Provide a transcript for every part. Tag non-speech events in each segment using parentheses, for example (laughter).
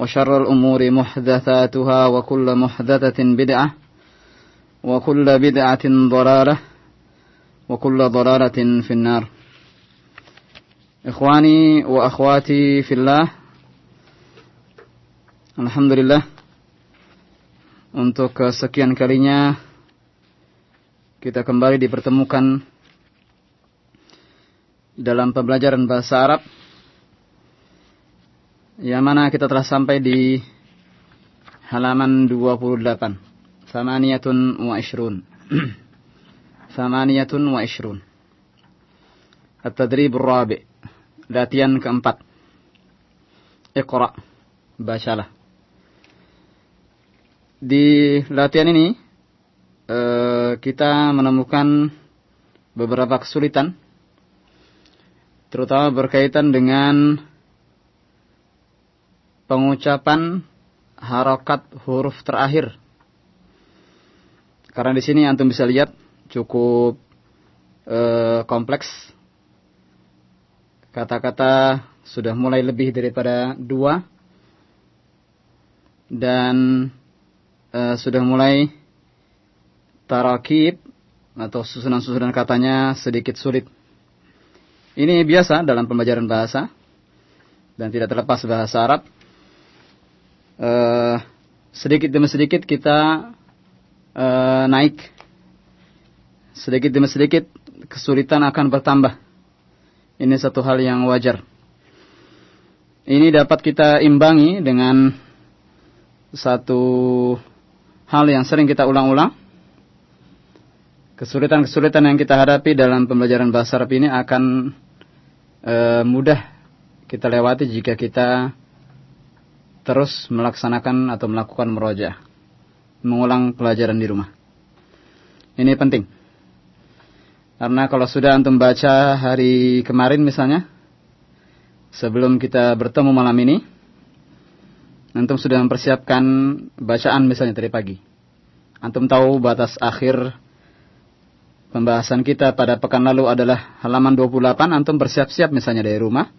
وشر الأمور محدثاتها وكل محدثة بدعة وكل بدعة ضلالة وكل ضلالة في النار إخواني وأخواتي في الله Alhamdulillah Untuk kesekian kalinya Kita kembali dipertemukan Dalam pembelajaran bahasa Arab yang mana kita telah sampai di Halaman 28 Samaniyatun wa ishrun. (clears throat) Samaniyatun wa ishrun. At-tadrib rabi. Latihan keempat. Iqra. Bacalah. Di latihan ini uh, kita menemukan beberapa kesulitan terutama berkaitan dengan pengucapan harokat huruf terakhir karena di sini antum bisa lihat cukup uh, kompleks kata-kata sudah mulai lebih daripada dua dan uh, sudah mulai tarakib atau susunan-susunan katanya sedikit sulit. Ini biasa dalam pembelajaran bahasa dan tidak terlepas bahasa Arab. Uh, sedikit demi sedikit kita uh, naik, sedikit demi sedikit kesulitan akan bertambah. Ini satu hal yang wajar. Ini dapat kita imbangi dengan satu hal yang sering kita ulang-ulang. Kesulitan-kesulitan yang kita hadapi dalam pembelajaran bahasa Arab ini akan e, mudah kita lewati jika kita terus melaksanakan atau melakukan meroja, mengulang pelajaran di rumah. Ini penting. Karena kalau sudah antum baca hari kemarin misalnya, sebelum kita bertemu malam ini, Antum sudah mempersiapkan bacaan misalnya tadi pagi. Antum tahu batas akhir pembahasan kita pada pekan lalu adalah halaman 28. Antum bersiap-siap misalnya dari rumah.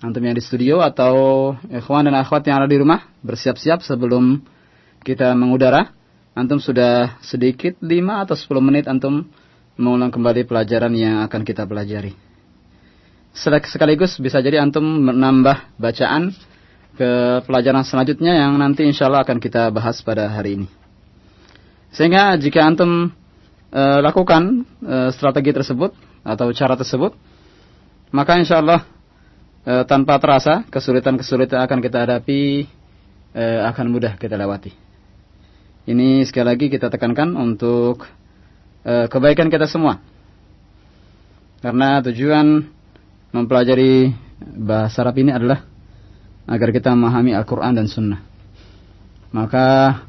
Antum yang di studio atau ikhwan dan akhwat yang ada di rumah bersiap-siap sebelum kita mengudara. Antum sudah sedikit 5 atau 10 menit antum mengulang kembali pelajaran yang akan kita pelajari. Sekaligus bisa jadi antum menambah bacaan ke pelajaran selanjutnya yang nanti insya Allah akan kita bahas pada hari ini. Sehingga jika antum e, lakukan e, strategi tersebut atau cara tersebut, maka insya Allah e, tanpa terasa kesulitan-kesulitan akan kita hadapi e, akan mudah kita lewati. Ini sekali lagi kita tekankan untuk e, kebaikan kita semua. Karena tujuan mempelajari bahasa Arab ini adalah agar kita memahami Al-Quran dan Sunnah. Maka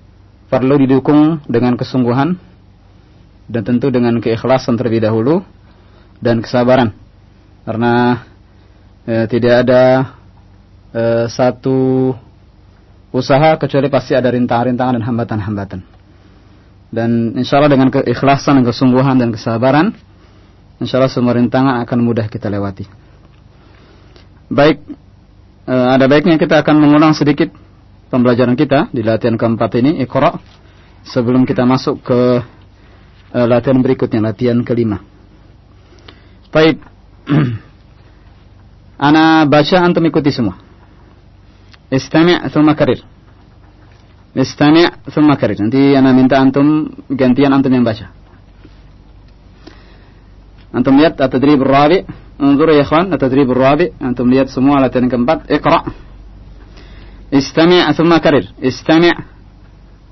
perlu didukung dengan kesungguhan dan tentu dengan keikhlasan terlebih dahulu dan kesabaran. Karena e, tidak ada e, satu usaha kecuali pasti ada rintangan-rintangan dan hambatan-hambatan. Dan insya Allah dengan keikhlasan dan kesungguhan dan kesabaran, insya Allah semua rintangan akan mudah kita lewati. Baik, eh, ada baiknya kita akan mengulang sedikit pembelajaran kita di latihan keempat ini, Iqra, sebelum kita masuk ke eh, latihan berikutnya, latihan kelima. Baik, (clears throat) Ana baca antum ikuti semua. Istami' thumma karir. Istami' thumma karir. Nanti ana minta antum gantian antum yang baca. Antum lihat at-tadrib ar-rabi. Unzuru ya ikhwan, at-tadrib ar-rabi. Antum lihat semua latihan keempat. Iqra. Istami' thumma karir. Istami'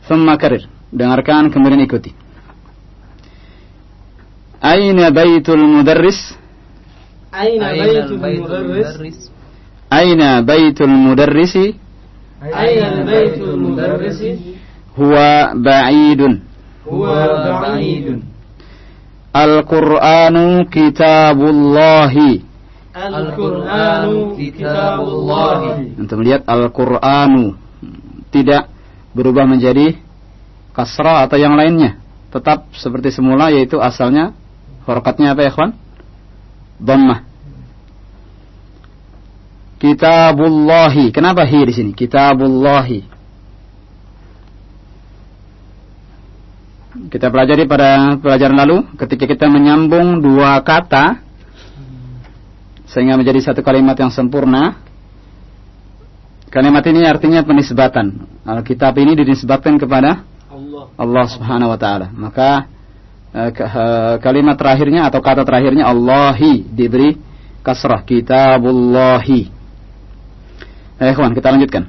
thumma karir. Dengarkan kemudian ikuti. Aina baitul mudarris? أين بيت المدرس أين بيت المدرس أين بيت المدرس هو بعيد هو بعيد القرآن كتاب الله القرآن كتاب الله Antum lihat Al-Qur'anu tidak berubah menjadi kasrah atau yang lainnya. Tetap seperti semula yaitu asalnya horkatnya apa ya kawan? Dhammah. Kitabullahi. Kenapa hi di sini? Kitabullahi. Kita pelajari pada pelajaran lalu ketika kita menyambung dua kata sehingga menjadi satu kalimat yang sempurna. Kalimat ini artinya penisbatan. Alkitab ini dinisbatkan kepada Allah Allah Subhanahu wa taala. Maka kalimat terakhirnya atau kata terakhirnya Allahi diberi kasrah kitabullahi. Eh, kawan, kita lanjutkan.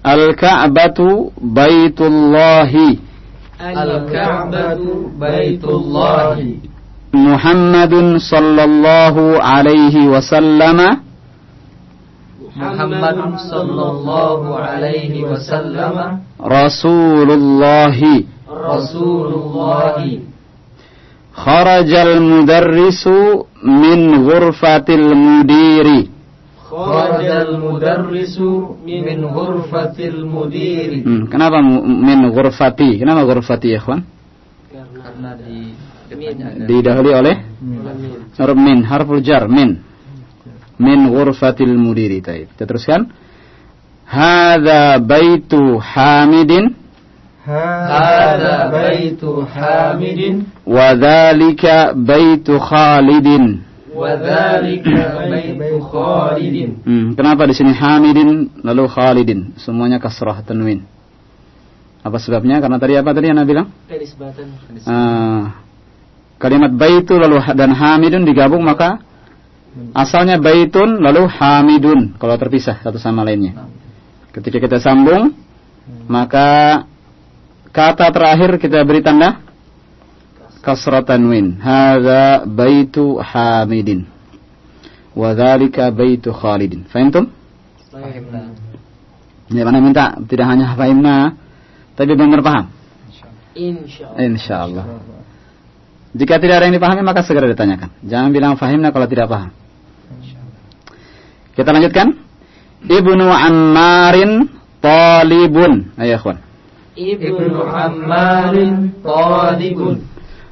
Al-Ka'batu baitullahi. Al-Ka'batu baitullahi Muhammadun sallallahu alaihi wasallam Muhammadun sallallahu alaihi wasallam Rasulullahi Rasulullahi kharajal mudarrisu min ghurfatil mudiri. Kharajal mudarrisu min ghurfatil mudiri. Hmm, kenapa min ghurfati? Kenapa ghurfati ya kawan karena di didahului oleh huruf min harful jar min. Min ghurfatil mudiri taib. Kita teruskan. Hadza baitu hamidin. هذا بيت حامد wa dzalika baitu Khalidin. وذلك بيت خالد Hmm, kenapa di sini Hamidin lalu Khalidin? Semuanya kasrah tanwin. Apa sebabnya? Karena tadi apa tadi yang Anda bilang? Penisbatan Ah, kalimat baitu lalu ha- dan hamidun digabung maka asalnya baitun lalu hamidun kalau terpisah satu sama lainnya. Ketika kita sambung maka kata terakhir kita beri tanda kasrah tanwin. Hadza baitu hamidin. Wa dzalika baitu khalidin. Fahimtum? Fahimna. Ya, mana minta tidak hanya fahimna tapi benar paham. Insya Allah Insyaallah. Jika tidak ada yang dipahami maka segera ditanyakan. Jangan bilang fahimna kalau tidak paham. Kita lanjutkan. Ibnu Ammarin talibun. Ayo ikhwan. Ibnu Ammarin talibun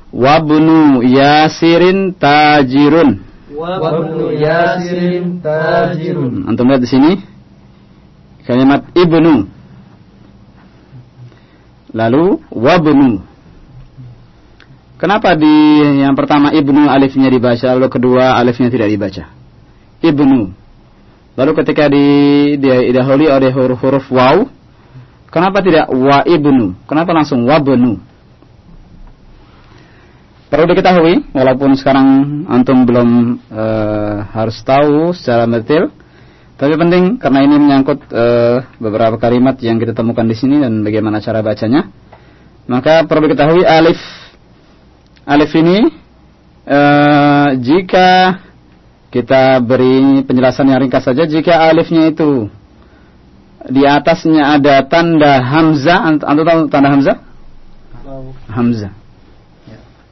Wabnu Yasirin tajirun. Wabnu Yasirin tajirun Antum lihat di sini. Kalimat ibnu. Lalu wabnu. Kenapa di yang pertama ibnu alifnya dibaca, lalu kedua alifnya tidak dibaca? Ibnu. Lalu ketika di dia didahului oleh huruf-huruf waw, kenapa tidak wa ibnu? Kenapa langsung wabnu? Perlu diketahui, walaupun sekarang antum belum eh, harus tahu secara detail, tapi penting karena ini menyangkut eh, beberapa kalimat yang kita temukan di sini dan bagaimana cara bacanya. Maka perlu diketahui alif alif ini eh, jika kita beri penjelasan yang ringkas saja jika alifnya itu di atasnya ada tanda hamzah. Antum tahu tanda hamzah? Hamzah.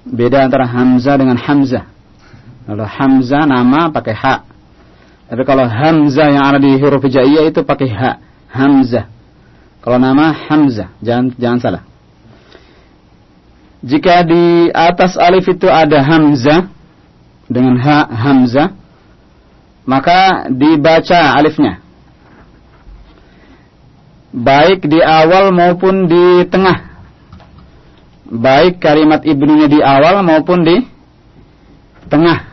Beda antara hamzah dengan hamzah. Kalau hamzah nama pakai ha. Tapi kalau hamzah yang ada di huruf hijaiyah itu pakai ha. Hamzah. Kalau nama Hamzah, jangan jangan salah. Jika di atas alif itu ada Hamzah dengan ha Hamzah, maka dibaca alifnya. Baik di awal maupun di tengah. Baik kalimat ibnunya di awal maupun di tengah.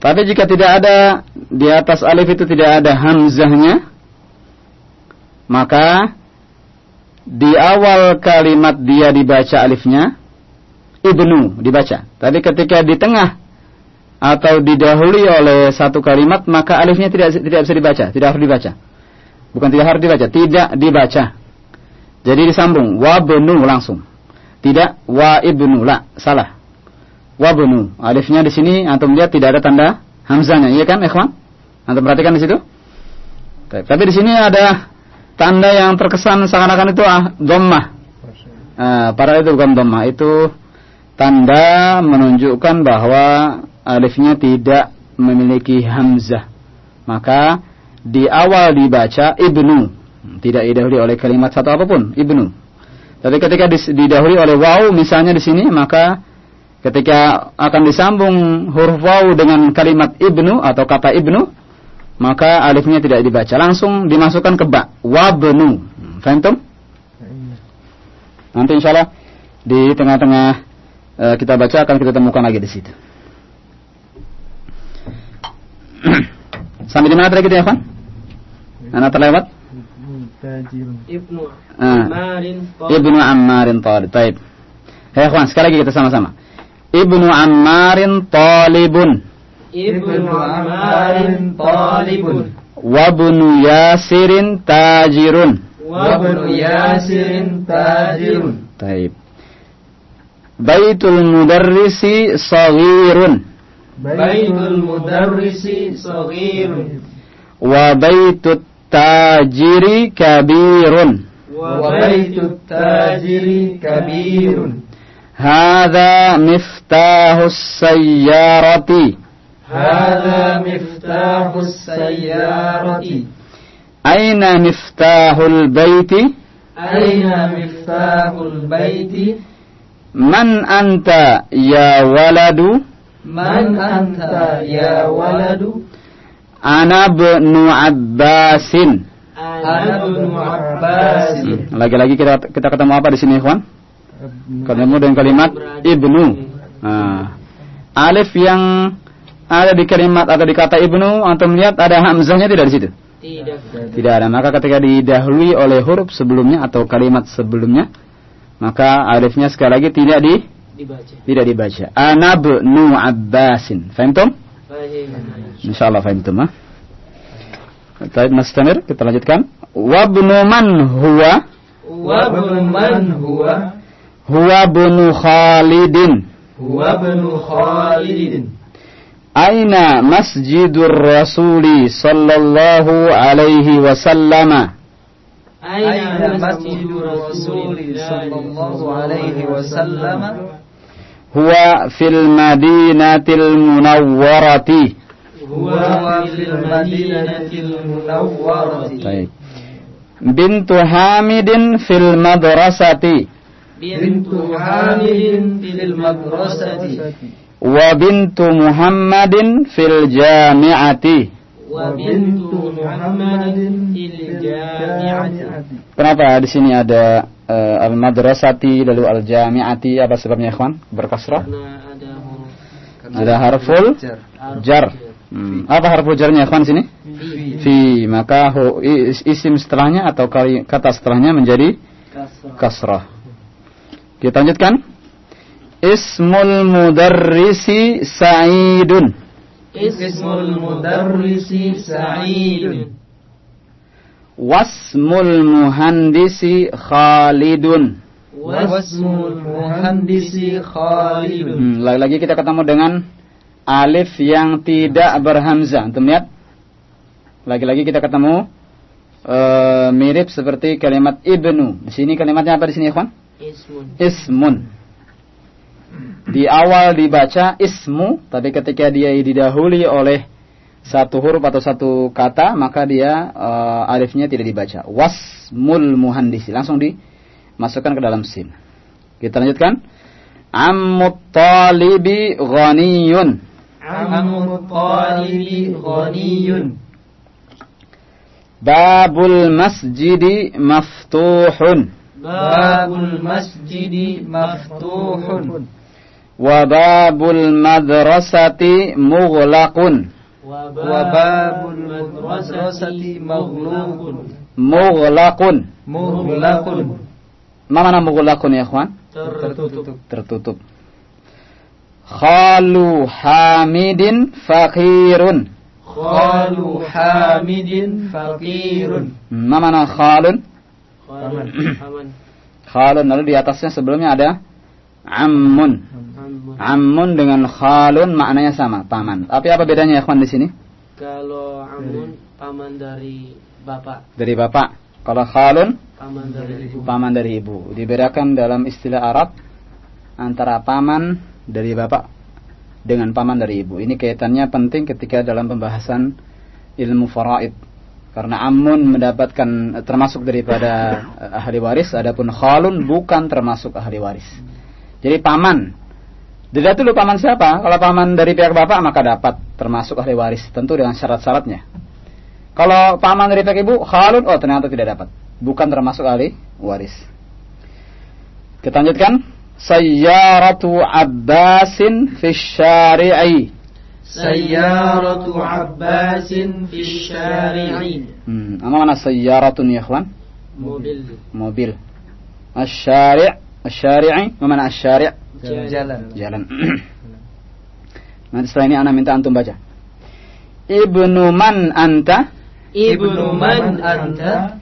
Tapi jika tidak ada di atas alif itu tidak ada hamzahnya, maka di awal kalimat dia dibaca alifnya ibnu dibaca. Tapi ketika di tengah atau didahului oleh satu kalimat maka alifnya tidak tidak bisa dibaca, tidak harus dibaca. Bukan tidak harus dibaca, tidak dibaca. Jadi disambung wa benu langsung. Tidak wa ibnu la, salah. Wa benu. Alifnya di sini antum lihat tidak ada tanda hamzahnya, iya kan, ikhwan? Antum perhatikan di situ? Tapi di sini ada tanda yang terkesan seakan-akan itu ah, dhammah. Uh, para itu bukan dhammah, itu tanda menunjukkan bahwa alifnya tidak memiliki hamzah. Maka di awal dibaca ibnu, tidak didahului oleh kalimat satu apa pun, ibnu. Tapi ketika didahului oleh waw misalnya di sini, maka ketika akan disambung huruf waw dengan kalimat ibnu atau kata ibnu, maka alifnya tidak dibaca, langsung dimasukkan ke ba, wabnu. Faham Nanti insya Allah di tengah-tengah e, kita baca akan kita temukan lagi di situ. (clears throat) Sampai di mana tadi kita ya, Pak? Anak terlewat? Ibnu ah. Ammarin Ibnu Ammarin Talib. Taib. Ya, Ikhwan, sekali lagi kita sama-sama. Ibnu Ammarin Talibun. Ibnu Ammarin talibun. Wabnu Yasirin tajirun. Wabnu Yasirin tajirun. Taib. Baitul mudarrisi saghirun. Baitul mudarrisi saghirun. Wa baitut tajiri kabirun. Wa baytu tajiri kabirun. Hada miftahu sayyarati Hada miftahu sayyarati aina miftahu albayti aina miftahu albayti man anta ya waladu? Man anta ya waladu? Ana ibnu abbasin. Lagi-lagi kita kita ketemu apa di sini, Ikhwan? Ketemu dengan kalimat ibnu. Nah, alif yang ada di kalimat atau di kata ibnu antum melihat ada hamzahnya tidak di situ? Tidak. Tidak ada. Maka ketika didahului oleh huruf sebelumnya atau kalimat sebelumnya, maka alifnya sekali lagi tidak di dibaca. Tidak dibaca. Ana ibnu Abbasin. Fahimtum? Insyaallah fahimtum ha. Baik, nastamir, kita lanjutkan. Wa ibnu man huwa? Wa ibnu man huwa? Huwa ibnu Khalidin. Huwa ibnu Khalidin. Aina masjidur Rasuli sallallahu alaihi wasallam? Aina masjidur Rasuli sallallahu alaihi wasallam? Huwa fil Madinatil Munawwarati. Huwa fil Madinatil Munawwarati. Bintu Hamidin fil madrasati. Bintu Hamidin fil madrasati. Wa bintu Muhammadin fil jami'ati. Wa bintu Muhammadin fil jami'ati. Kenapa di sini ada uh, al madrasati lalu al jami'ati apa sebabnya ikhwan? Berkasrah? Ada huruf Ada harful jar. Hmm. Apa harful jarnya ikhwan sini? Fi. Maka hu, is, isim setelahnya atau kata setelahnya menjadi kasrah. kasrah. Kita lanjutkan. Ismul mudarrisi Sa'idun. Ismul mudarrisi Sa'idun. Wasmul muhandisi Khalidun. Wasmul muhandisi Khalidun. Hmm, lagi-lagi kita ketemu dengan alif yang tidak berhamzah. Antum lihat? Lagi-lagi kita ketemu uh, mirip seperti kalimat ibnu. Di sini kalimatnya apa di sini, ikhwan? Ismun. Ismun. Di awal dibaca ismu, tapi ketika dia didahului oleh satu huruf atau satu kata maka dia uh, alifnya tidak dibaca. Wasmul muhandisi langsung dimasukkan ke dalam sin. Kita lanjutkan. Ammut talibi ghaniyun. Talibi ghaniyun. Babul masjidi maftuhun. Babul masjidi maftuhun. Wa babul madrasati mughlaqun. Wababul madrasati. Mughlaqun. Mughlaqun. Ma mana mughlaqun ya? Tertutup. Tertutup. Khalu Hamidin fakirun. Khalu Hamidin fakirun. Ma mana khalun? Paman. Khalun lalu di atasnya sebelumnya ada ammun. Ammun dengan khalun maknanya sama, paman. Tapi apa bedanya ya, ikhwan di sini? Kalau amun paman dari bapak, Dari bapak. Kalau khalun paman dari ibu. paman dari ibu. Dibedakan dalam istilah Arab antara paman dari bapak dengan paman dari ibu. Ini kaitannya penting ketika dalam pembahasan ilmu faraid. Karena amun mendapatkan termasuk daripada eh, ahli waris, adapun khalun bukan termasuk ahli waris. Jadi paman. Dilihat dulu paman siapa? Kalau paman dari pihak bapak maka dapat termasuk ahli waris, tentu dengan syarat-syaratnya. Kalau paman dari pihak ibu, khalun, oh ternyata tidak dapat. Bukan termasuk ahli waris. Kita lanjutkan. Sayyaratu Abbasin fi syari'i. Sayyaratu Abbasin fi syari'i. Hmm, apa mana sayyaratun ya ikhwan? Mobil. Mobil. Asy-syari', asy-syari'i, apa mana asy-syari'? Jalan. Jalan. (clears throat) Nanti setelah ini anak minta antum baca. Ibnu man anta? Ibnu man anta?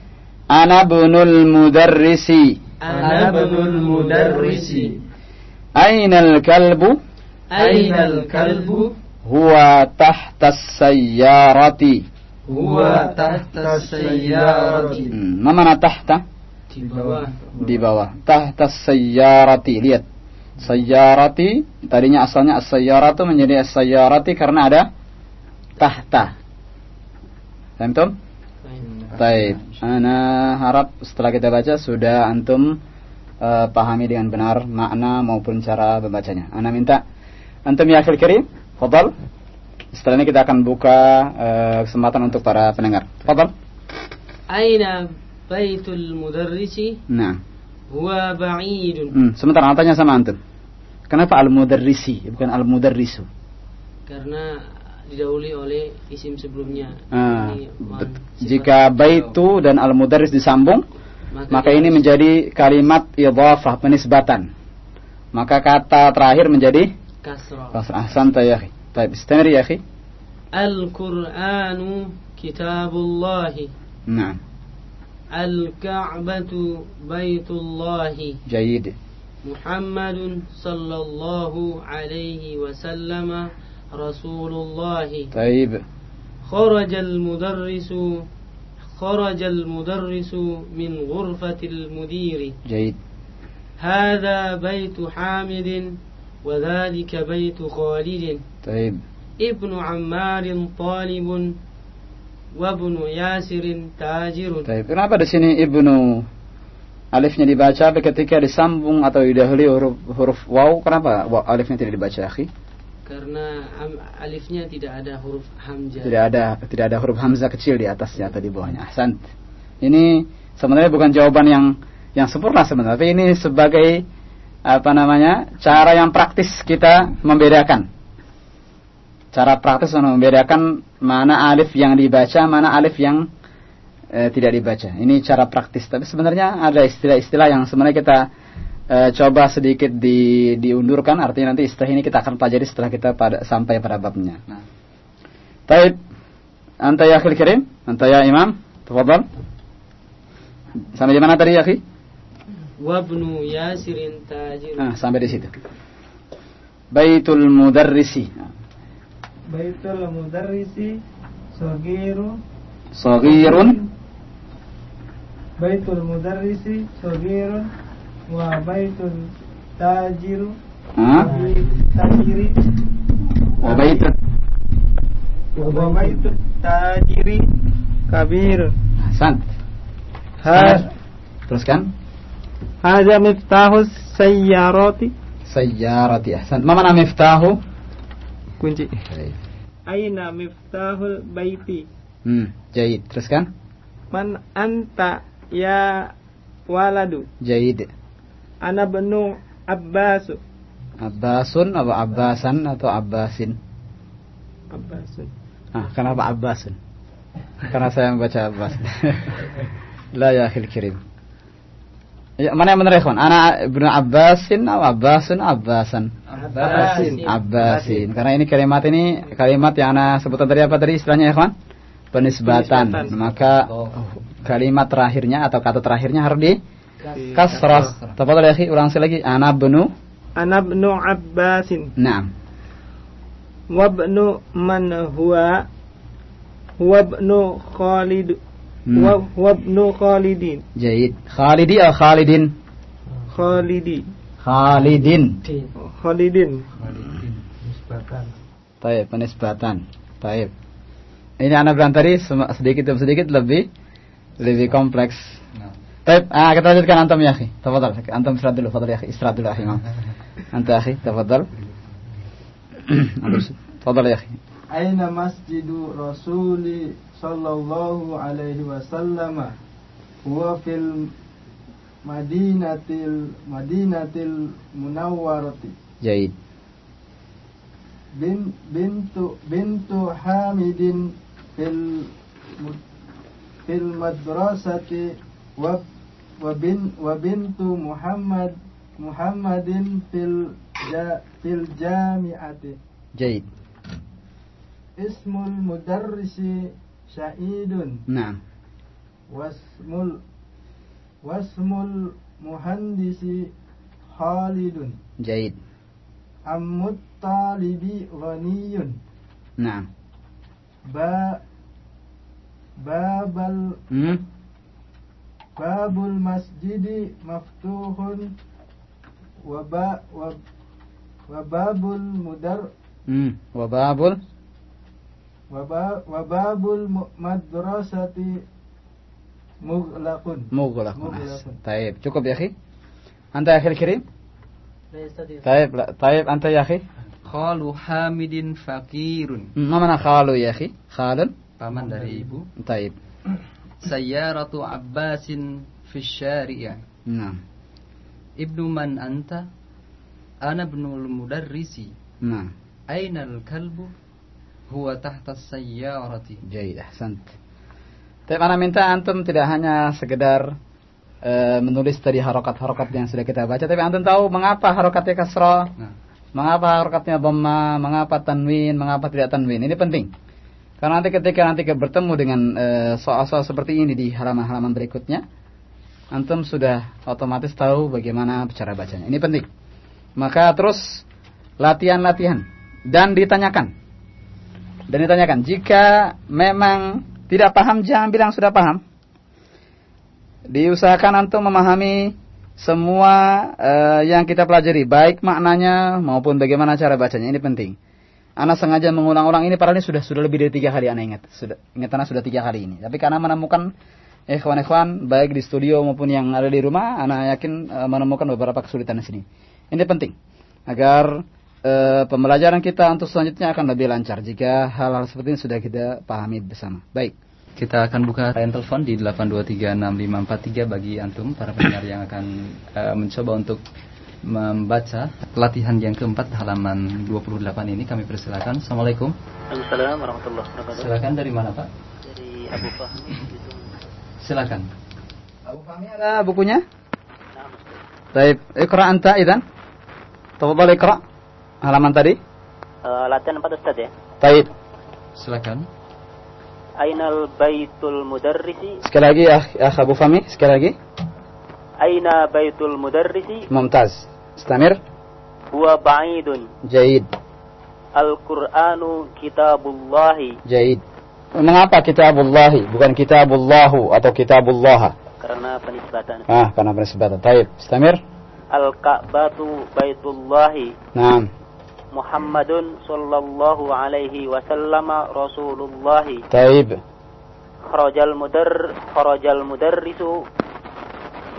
Ana bunul mudarrisi. Ana ibnul mudarrisi. Aina al-kalbu? Aina al-kalbu? Huwa tahta sayyarati. Huwa tahta sayyarati. Hmm, ma mana tahta? Di bawah. Di bawah. Tahta sayyarati. Lihat. Sayyarati tadinya asalnya as-sayyaratu menjadi as-sayyarati karena ada tahta. Paham Baik. Ana harap setelah kita baca sudah antum eh, pahami dengan benar makna maupun cara membacanya. Ana minta antum ya akhir kirim, fadal. Setelah ini kita akan buka eh, kesempatan untuk para pendengar. Fadal. Aina baitul mudarrisi Nah, huwa ba'idun. hmm, sebentar tanya sama antum. Kenapa al-mudarrisi bukan al-mudarrisu? Karena didahului oleh isim sebelumnya. Ah, ini, jika baitu dan al-mudarris disambung, maka, maka ini menjadi kalimat idhafah penisbatan. Maka kata terakhir menjadi kasrah. Kasrah. Ahsanta ya akhi. Baik, istamir ya akhi. Al-Qur'anu kitabullah. Naam. Al-Ka'batu baitullah. Jayyid. Muhammadun sallallahu alaihi wasallam رسول الله طيب. خرج المدرس خرج المدرس من غرفة المدير جيد. هذا بيت حامد وذلك بيت خالد طيب. ابن عمار طالب وابن ياسر تاجر طيب. Kenapa di sini Ibnu alifnya dibaca tapi ketika disambung atau didahului huruf huruf waw kenapa waw alifnya tidak dibaca akhi? Karena alifnya tidak ada huruf hamzah Tidak ada tidak ada huruf hamzah kecil di atasnya atau di bawahnya. Ahsan. Ini sebenarnya bukan jawaban yang yang sempurna sebenarnya, tapi ini sebagai apa namanya? cara yang praktis kita membedakan. Cara praktis untuk membedakan mana alif yang dibaca, mana alif yang eh, tidak dibaca. Ini cara praktis. Tapi sebenarnya ada istilah-istilah yang sebenarnya kita e, coba sedikit di, diundurkan artinya nanti istilah ini kita akan pelajari setelah kita pada, sampai pada babnya. Nah. Taib anta ya akhil kirim, anta ya imam, tafadhal. Sampai di mana tadi ya, Akhi? Wabnu Yasirin Tajir. Nah, sampai di situ. Baitul Mudarrisi. Baitul Mudarrisi Sogiru Sogirun Baitul Mudarrisi Sogirun Wa baitul tajiru ah, Tajiri wa baitul wa baitul tajiri kabir Hasan. ha Teruskan. hadza miftahus sayyarati Sayyarati. Ahsan. Ma mana miftahu? kunci aina miftahul baiti Hmm, jayid. Teruskan. man anta ya waladu Jayid. Ana benu abbasu Abbasun atau Abbasan atau Abbasin? abbasun Ah, kenapa Abbasin? Karena saya membaca Abbas. (laughs) La ya akhil kirim. Ya, mana yang benar ya? Ana ibnu Abbasin atau Abbasun Abbasan? Abbasin. Abbasin. Karena ini kalimat ini kalimat yang ana sebutan tadi apa tadi istilahnya ya, kawan? Penisbatan. Penisbatan. Maka kalimat terakhirnya atau kata terakhirnya harus di kasrah. Tafadhal ya, akhi, ulang sekali lagi. Ana ibnu ana benu abbasin Naam. wabnu man huwa wabnu khalid Hmm. wa wabnu khalidin Jayid. Khalidi atau Khalidin? khalidi Khalidin. khalidin Taib, penisbatan. Taib. Ini anak sem- sedikit demi sedikit lebih lebih kompleks. Taib, ah kita lanjutkan antum ya akhi. Tafadhal. Antum istirahat dulu, tafadhal ya akhi. Istirahat dulu akhi. Anta akhi, tafadhal. (clears throat) Tafadhal ya akhi. aina masjidu rasuli sallallahu alaihi wasallam huwa fil madinatil madinatil munawwarati Jaid. bin bintu bintu hamidin fil fil madrasati wa wa bin wa bintu muhammad muhammadin fil ja, fil jami'ati Jaid. ismul mudarrisi syahidun Naam. wasmul wasmul muhandisi khalidun Jaid. ammut talibi ghaniyun Naam. ba babal Hmm. Babul masjidi maftuhun wa ba wa, wa babul mudar Hmm. Wa babul wa, ba, wa babul mu- madrasati mughlaqun mughlaqun. Taib. Cukup ya akhi? Anta ya akhi kirim? Taib, la- taib anta ya akhi? Khalu Hamidin fakirun. Ma mana khalu ya akhi? Khalun? Paman dari ibu. Taib. Sayyaratu Abbasin fi syari'a. Naam. Ibnu man anta? Ana ibnul mudarrisi. Naam. Aina al-kalbu? Huwa tahta sayyarati. Jaid, ahsant. Tapi mana minta antum tidak hanya sekedar eh, menulis tadi harokat-harokat yang sudah kita baca, tapi antum tahu mengapa harokatnya kasroh, Nah, mengapa harokatnya dhamma, mengapa tanwin, mengapa tidak tanwin. Ini penting. Karena nanti ketika nanti bertemu dengan eh, soal-soal seperti ini di halaman-halaman berikutnya, antum sudah otomatis tahu bagaimana cara bacanya. Ini penting. Maka terus latihan-latihan dan ditanyakan. Dan ditanyakan, jika memang tidak paham jangan bilang sudah paham. Diusahakan antum memahami semua eh, yang kita pelajari, baik maknanya maupun bagaimana cara bacanya. Ini penting. Anak sengaja mengulang-ulang ini padahal ini sudah sudah lebih dari tiga kali anak ingat. Sudah ingat anak sudah tiga kali ini. Tapi karena menemukan ikhwan-ikhwan baik di studio maupun yang ada di rumah, anak yakin eh, menemukan beberapa kesulitan di sini. Ini penting agar eh, pembelajaran kita untuk selanjutnya akan lebih lancar jika hal-hal seperti ini sudah kita pahami bersama. Baik. kita akan buka line telepon di 8236543 bagi antum para pendengar yang akan eh, mencoba untuk membaca latihan yang keempat halaman 28 ini kami persilakan. Assalamualaikum. Waalaikumsalam warahmatullahi wabarakatuh. Silakan dari mana Pak? Dari Abu Fahmi gitu. Silakan. Abu Fahmi ada bukunya? Nah. Baik, ikra anta idan. Tafadhal ikra. Halaman tadi. Eh, latihan 4 Ustaz ya. Baik. Silakan. Ainal baitul mudarrisi? Sekali lagi ya, ya Abu Fahmi, sekali lagi. Aina baitul mudarrisi? Mumtaz. Istamir. Huwa ba'idun. Jaid. Al-Qur'anu kitabullahi. Jaid. Mengapa kitabullahi bukan kitabullahu atau kitabullaha? Karena penisbatan. Ah, karena penisbatan. Taib. Istamir. Al-Ka'batu baitullahi. Naam. Muhammadun sallallahu alaihi wasallam Rasulullah. Taib. Kharajal mudar kharajal mudarrisu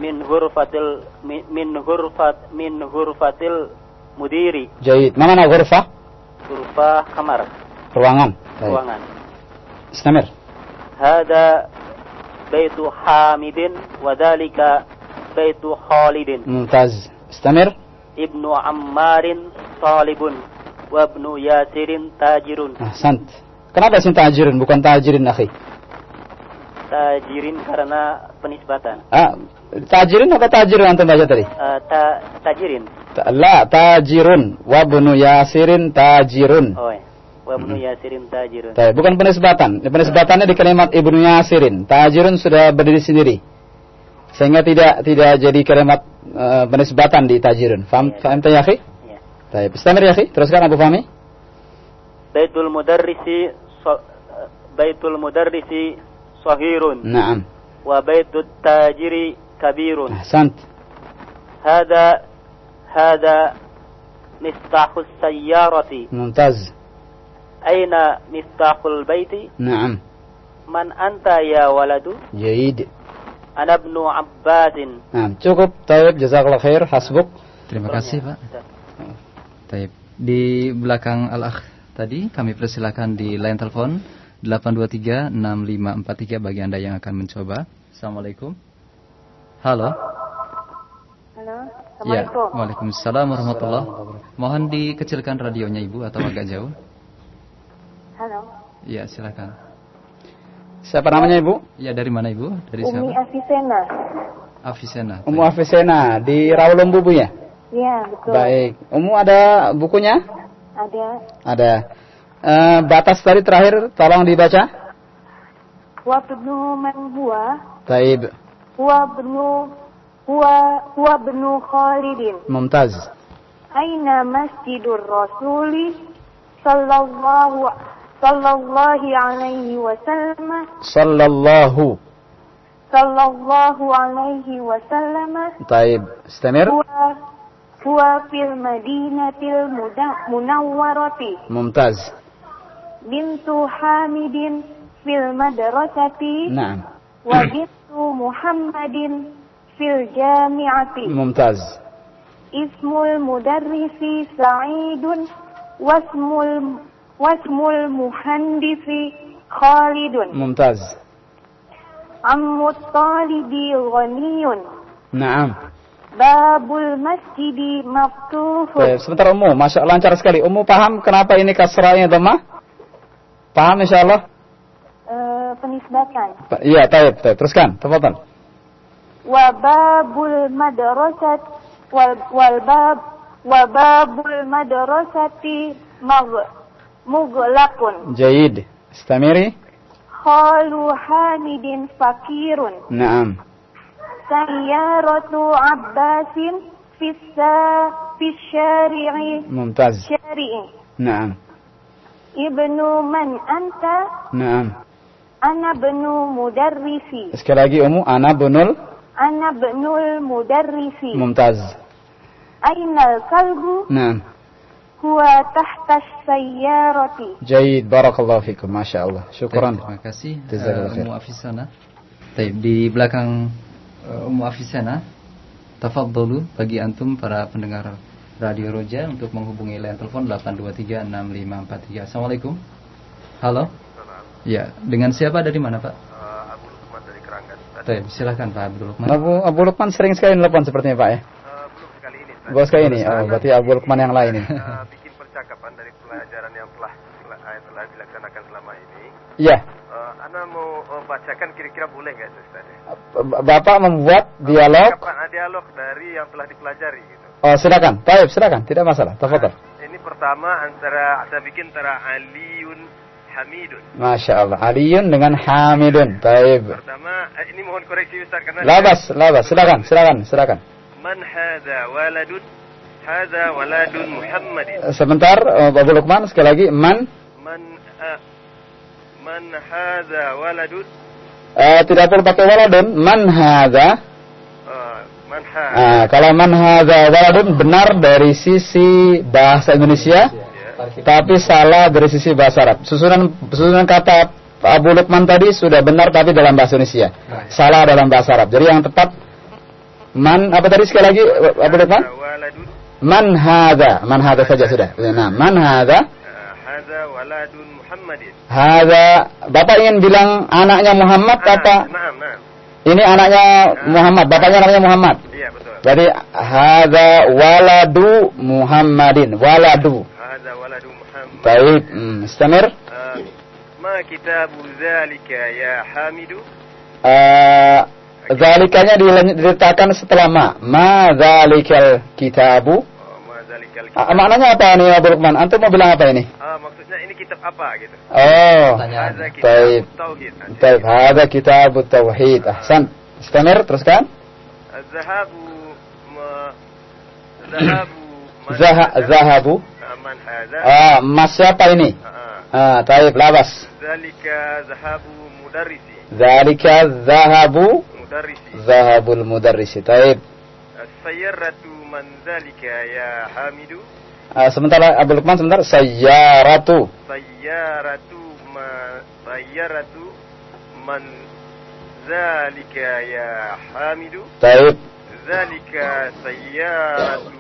min hurfatil min, hurfat min hurfatil mudiri. Jadi mana hurfa? Hurfa kamar. Ruangan. Baik. Ruangan. Istamir. Hada baitu Hamidin wadalika baitu Khalidin. Mumtaz. Istamir. Ibnu Ammarin talibun wa ibnu Yasirin tajirun. Ahsant. Kenapa sih tajirun bukan tajirin akhi? Tajirin karena penisbatan Ah, tajirin apa tajirin antum baca tadi? Eh, ta tajirin Ta- La, tajirun. Wabnu yasirin tajirun. oh ya. wabnu yasirin tajirun Taib. Bukan penisbatan. Penisbatannya di kalimat ibnu yasirin. Tajirun sudah berdiri sendiri. Sehingga tidak tidak jadi kalimat eh, penisbatan di tajirun. Faham, faham tak ya akhi? ya. Taib. Istamir ya akhi. Teruskan Abu Fahmi. baitul mudarrisi so, eh, baitul mudarrisi sahirun Naam. wa baitut tajiri kabirun Ahsant. هذا هذا مفتاح السيارة Mumtaz. أين مفتاح البيت Naam. من أنت يا ولد Jaid. أنا ابن عباس Nah, cukup. Taib. Jazakallah khair. Hasbuk. Terima kasih Pak. Taib. Di belakang al-akh tadi kami persilakan di line telepon 8236543 bagi Anda yang akan mencoba. Assalamualaikum. Halo. Halo, Ya, Assalamualaikum. Waalaikumsalam warahmatullahi Mohon dikecilkan radionya Ibu atau agak jauh. Halo, Ya, silakan. Siapa namanya Ibu? Ya, dari mana Ibu? Dari Umi siapa? Afisena. Afisena. Ummu Afisena di Rawulumbu Bu ya? Ya, betul. Baik. Ummu ada bukunya? Ada Ada. Eh, batas tadi terakhir tolong dibaca. Huwa benu man huwa, Taib. huwa benu huwa benu Khalidin. Mumtaz. Aina masjidur rasuli sallallahu sallallahu alaihi wasallam Sallallahu. sallallahu alaihi wasallam Taib. Istamir. huwa huwa fil madinatil munawwarati Mumtaz. Bintu Hamidin fil madrasati Naam. wa bintu Muhammadin fil jami'ati Mumtaz. ismul mudarrisi Sa'idun wasmul wasmul muhandisi Khalidun Mumtaz. ammu talibi ghaniyun Naam. babul masjidi maftuhun Baik, sebentar Ummu, Masya Allah lancar sekali. Ummu paham kenapa ini kasrahnya dhammah? Paham insya Allah? Eh, penisbatan Iya, taib, taib. Teruskan, tafadhal. wa babul madrasat wal, wal bab wa babul madrasati mag mughlaqun Jayid. Istamiri. khalu hamidin fakirun Naam. sayyaratu abbasin fissa fisyari'i Mumtaz. syari'i Naam. Ibnu man anta Naam. ana benu mudarrisi Sekali lagi Ummu, ana bunul ana benul mudarrisi Mumtaz. ainal kalbu Naam. huwa tahta sayyarati Jayid. Barakallahu fikum. Masya Allah. Baik, Syukran. terima kasih uh, khair. Ummu Afisana. Baik, di belakang uh, Ummu Afisana, tafadhalu bagi antum para pendengar Radio Roja untuk menghubungi line telepon 8236543. Assalamualaikum. Halo. Ya, dengan siapa dari mana, Pak? Abu Lukman dari Keranggan. Baik, silakan Pak Abdul Lukman. Abu, Abu Lukman sering sekali nelpon sepertinya Pak ya? Eh, belum sekali ini. Bos kayak ini. Oh, berarti Abu Lukman yang lain ini. Eh, bikin percakapan dari pelajaran yang telah telah, eh, telah dilaksanakan selama ini. Iya. Eh, Anda mau eh, bacakan kira-kira boleh nggak Ustaz? B- Bapak membuat dialog. Percakapan, eh, dialog dari yang telah dipelajari gitu. Oh, silakan. Taib, silakan. Tidak masalah. Tafadhal. Ini pertama antara saya bikin antara Aliun Hamidun. Masya Allah. Aliyun dengan Hamidun. Taib. Pertama, eh, ini mohon koreksi Ustaz karena Labas, labas. Silakan, silakan, silakan. Man hadza waladun hadza waladun Muhammadin. Eh, Sebentar, eh, Abu Lukman sekali lagi. Man, Man eh, man hadza waladun eh, tidak perlu pakai waladun. Man hadza. Eh, man hadza Ah, kalau man hadza waladun benar dari sisi bahasa Indonesia tapi salah dari sisi bahasa Arab. Susunan susunan kata Abu Lukman tadi sudah benar tapi dalam bahasa Indonesia. Salah dalam bahasa Arab. Jadi yang tepat man apa tadi sekali lagi Abu Lukman? Man hadza. Man hadza saja sudah. Nah, man hadza? ah, hadza waladun Muhammadin. Hadza Bapak ingin bilang anaknya Muhammad Ah, apa? Naam. Ini anaknya Muhammad, bapaknya namanya Muhammad. Iya, betul. Jadi hadza waladu Muhammadin. Waladu. Hadza waladu Muhammad. Baik, hmm, istamir. Ah, ma kitabu zalika ya Hamidu? Eh, zalikanya dile- diletakkan setelah ma. Ma zalikal kitabu. Oh, ma zalikal Ah, maknanya apa nih Abu Lukman? Antum mau bilang apa ini? Ini kitab apa gitu? Oh, baik. Baik, hada kitab tauhid. Ahsan. Istamir, teruskan. Zahabu (clears throat) zahabu zahabu. Ah, mas siapa ini? Ah, ah. Ah, taib, labas. Zalika zahabu mudarrisi. Zalika zahabu Mudarrisi. zahabul mudarrisi. Taib. Sayyaratu man zalika ya Hamidu? Ah, sementara Abu Lukman sebentar sayyaratu. Sayyaratu ma sayyaratu man zalika ya Hamidu? Taib. Zalika sayyaratu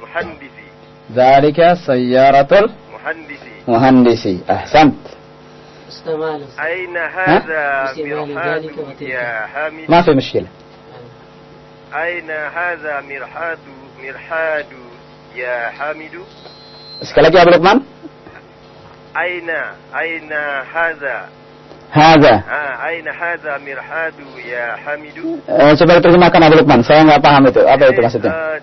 muhandisi. Zalika sayyaratul Muhandisi. muhandisi. Ahsant. استمال أين هذا استعمال مرحاض ذلك وتلك. يا حامد ما في مشكلة. أين هذا مرحاض مرحاض ya Hamidu. Sekali lagi Abu Lukman. Aina, aina hadza? Hadza. Ah, aina hadza mirhadu ya Hamidu? Eh, coba terjemahkan Abu Lukman. Saya nggak paham itu. Apa itu eh, maksudnya? Uh,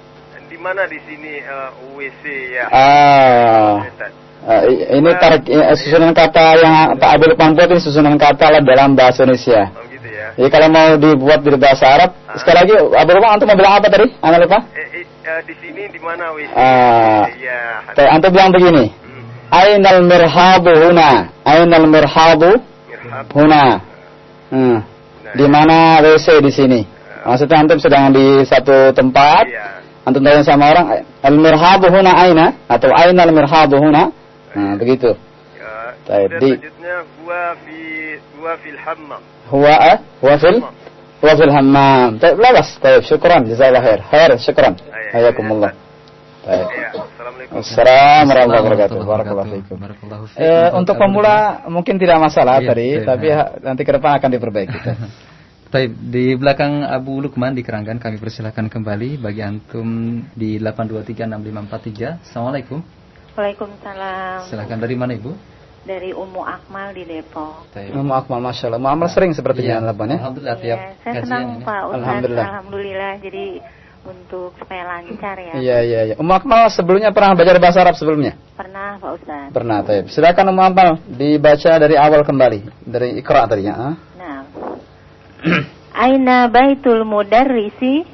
di mana di sini eh, uh, WC ya? Ah. Uh, ini tarik uh, susunan kata yang Pak Abdul Rahman buat ini susunan kata lah dalam bahasa Indonesia. Oh, gitu ya. Jadi kalau mau dibuat di bahasa Arab, ah. sekali lagi Abdul Rahman, antum mau bilang apa tadi? Anda lupa. Eh, eh, di sini di mana WC Ah. ya Oke, antum bilang begini. Hmm, Ainal mirhabu huna. Ainal mirhabu mirhab. huna. Hmm. Di mana WC di sini? Maksudnya antum sedang di satu tempat, Iya. antum tanya sama orang, al mirhabu huna aina atau aina al mirhabu huna? Nah, begitu. Ya, Baik, kemudian di- selanjutnya gua fi gua fil hammam. Huwa eh? Huwa fil huwa fil hammam. Baik, labas. Baik, syukran. Jazakallah khair. Khair, syukran. Hayakumullah. Baik. Ya, assalamualaikum. Warahmatullahi wabarakatuh. Barakallahu fiikum. Eh, untuk pemula mungkin tidak masalah Iya, tadi, iya. tapi ha- nanti ke depan akan diperbaiki. (laughs) Taib, di belakang Abu Lukman di Keranggan kami persilahkan kembali bagi antum di 8236543. Assalamualaikum. Waalaikumsalam. Silahkan dari mana Ibu? Dari Umu Akmal di Depok. Taib. Ilmu akmal, masya Allah. Muamal sering sepertinya Iya, telepon ya. Alhamdulillah tiap Iya, saya kajian senang ini. Pak Ustaz. Alhamdulillah. Alhamdulillah. Jadi untuk supaya lancar ya. Iya, iya, iya. Ummu Akmal sebelumnya pernah belajar bahasa Arab sebelumnya? Pernah Pak Ustaz. Pernah, Taib. Silakan Ummu Akmal dibaca dari awal kembali, dari Iqra tadinya. ah. Nah. (clears throat) Aina baitul mudarrisi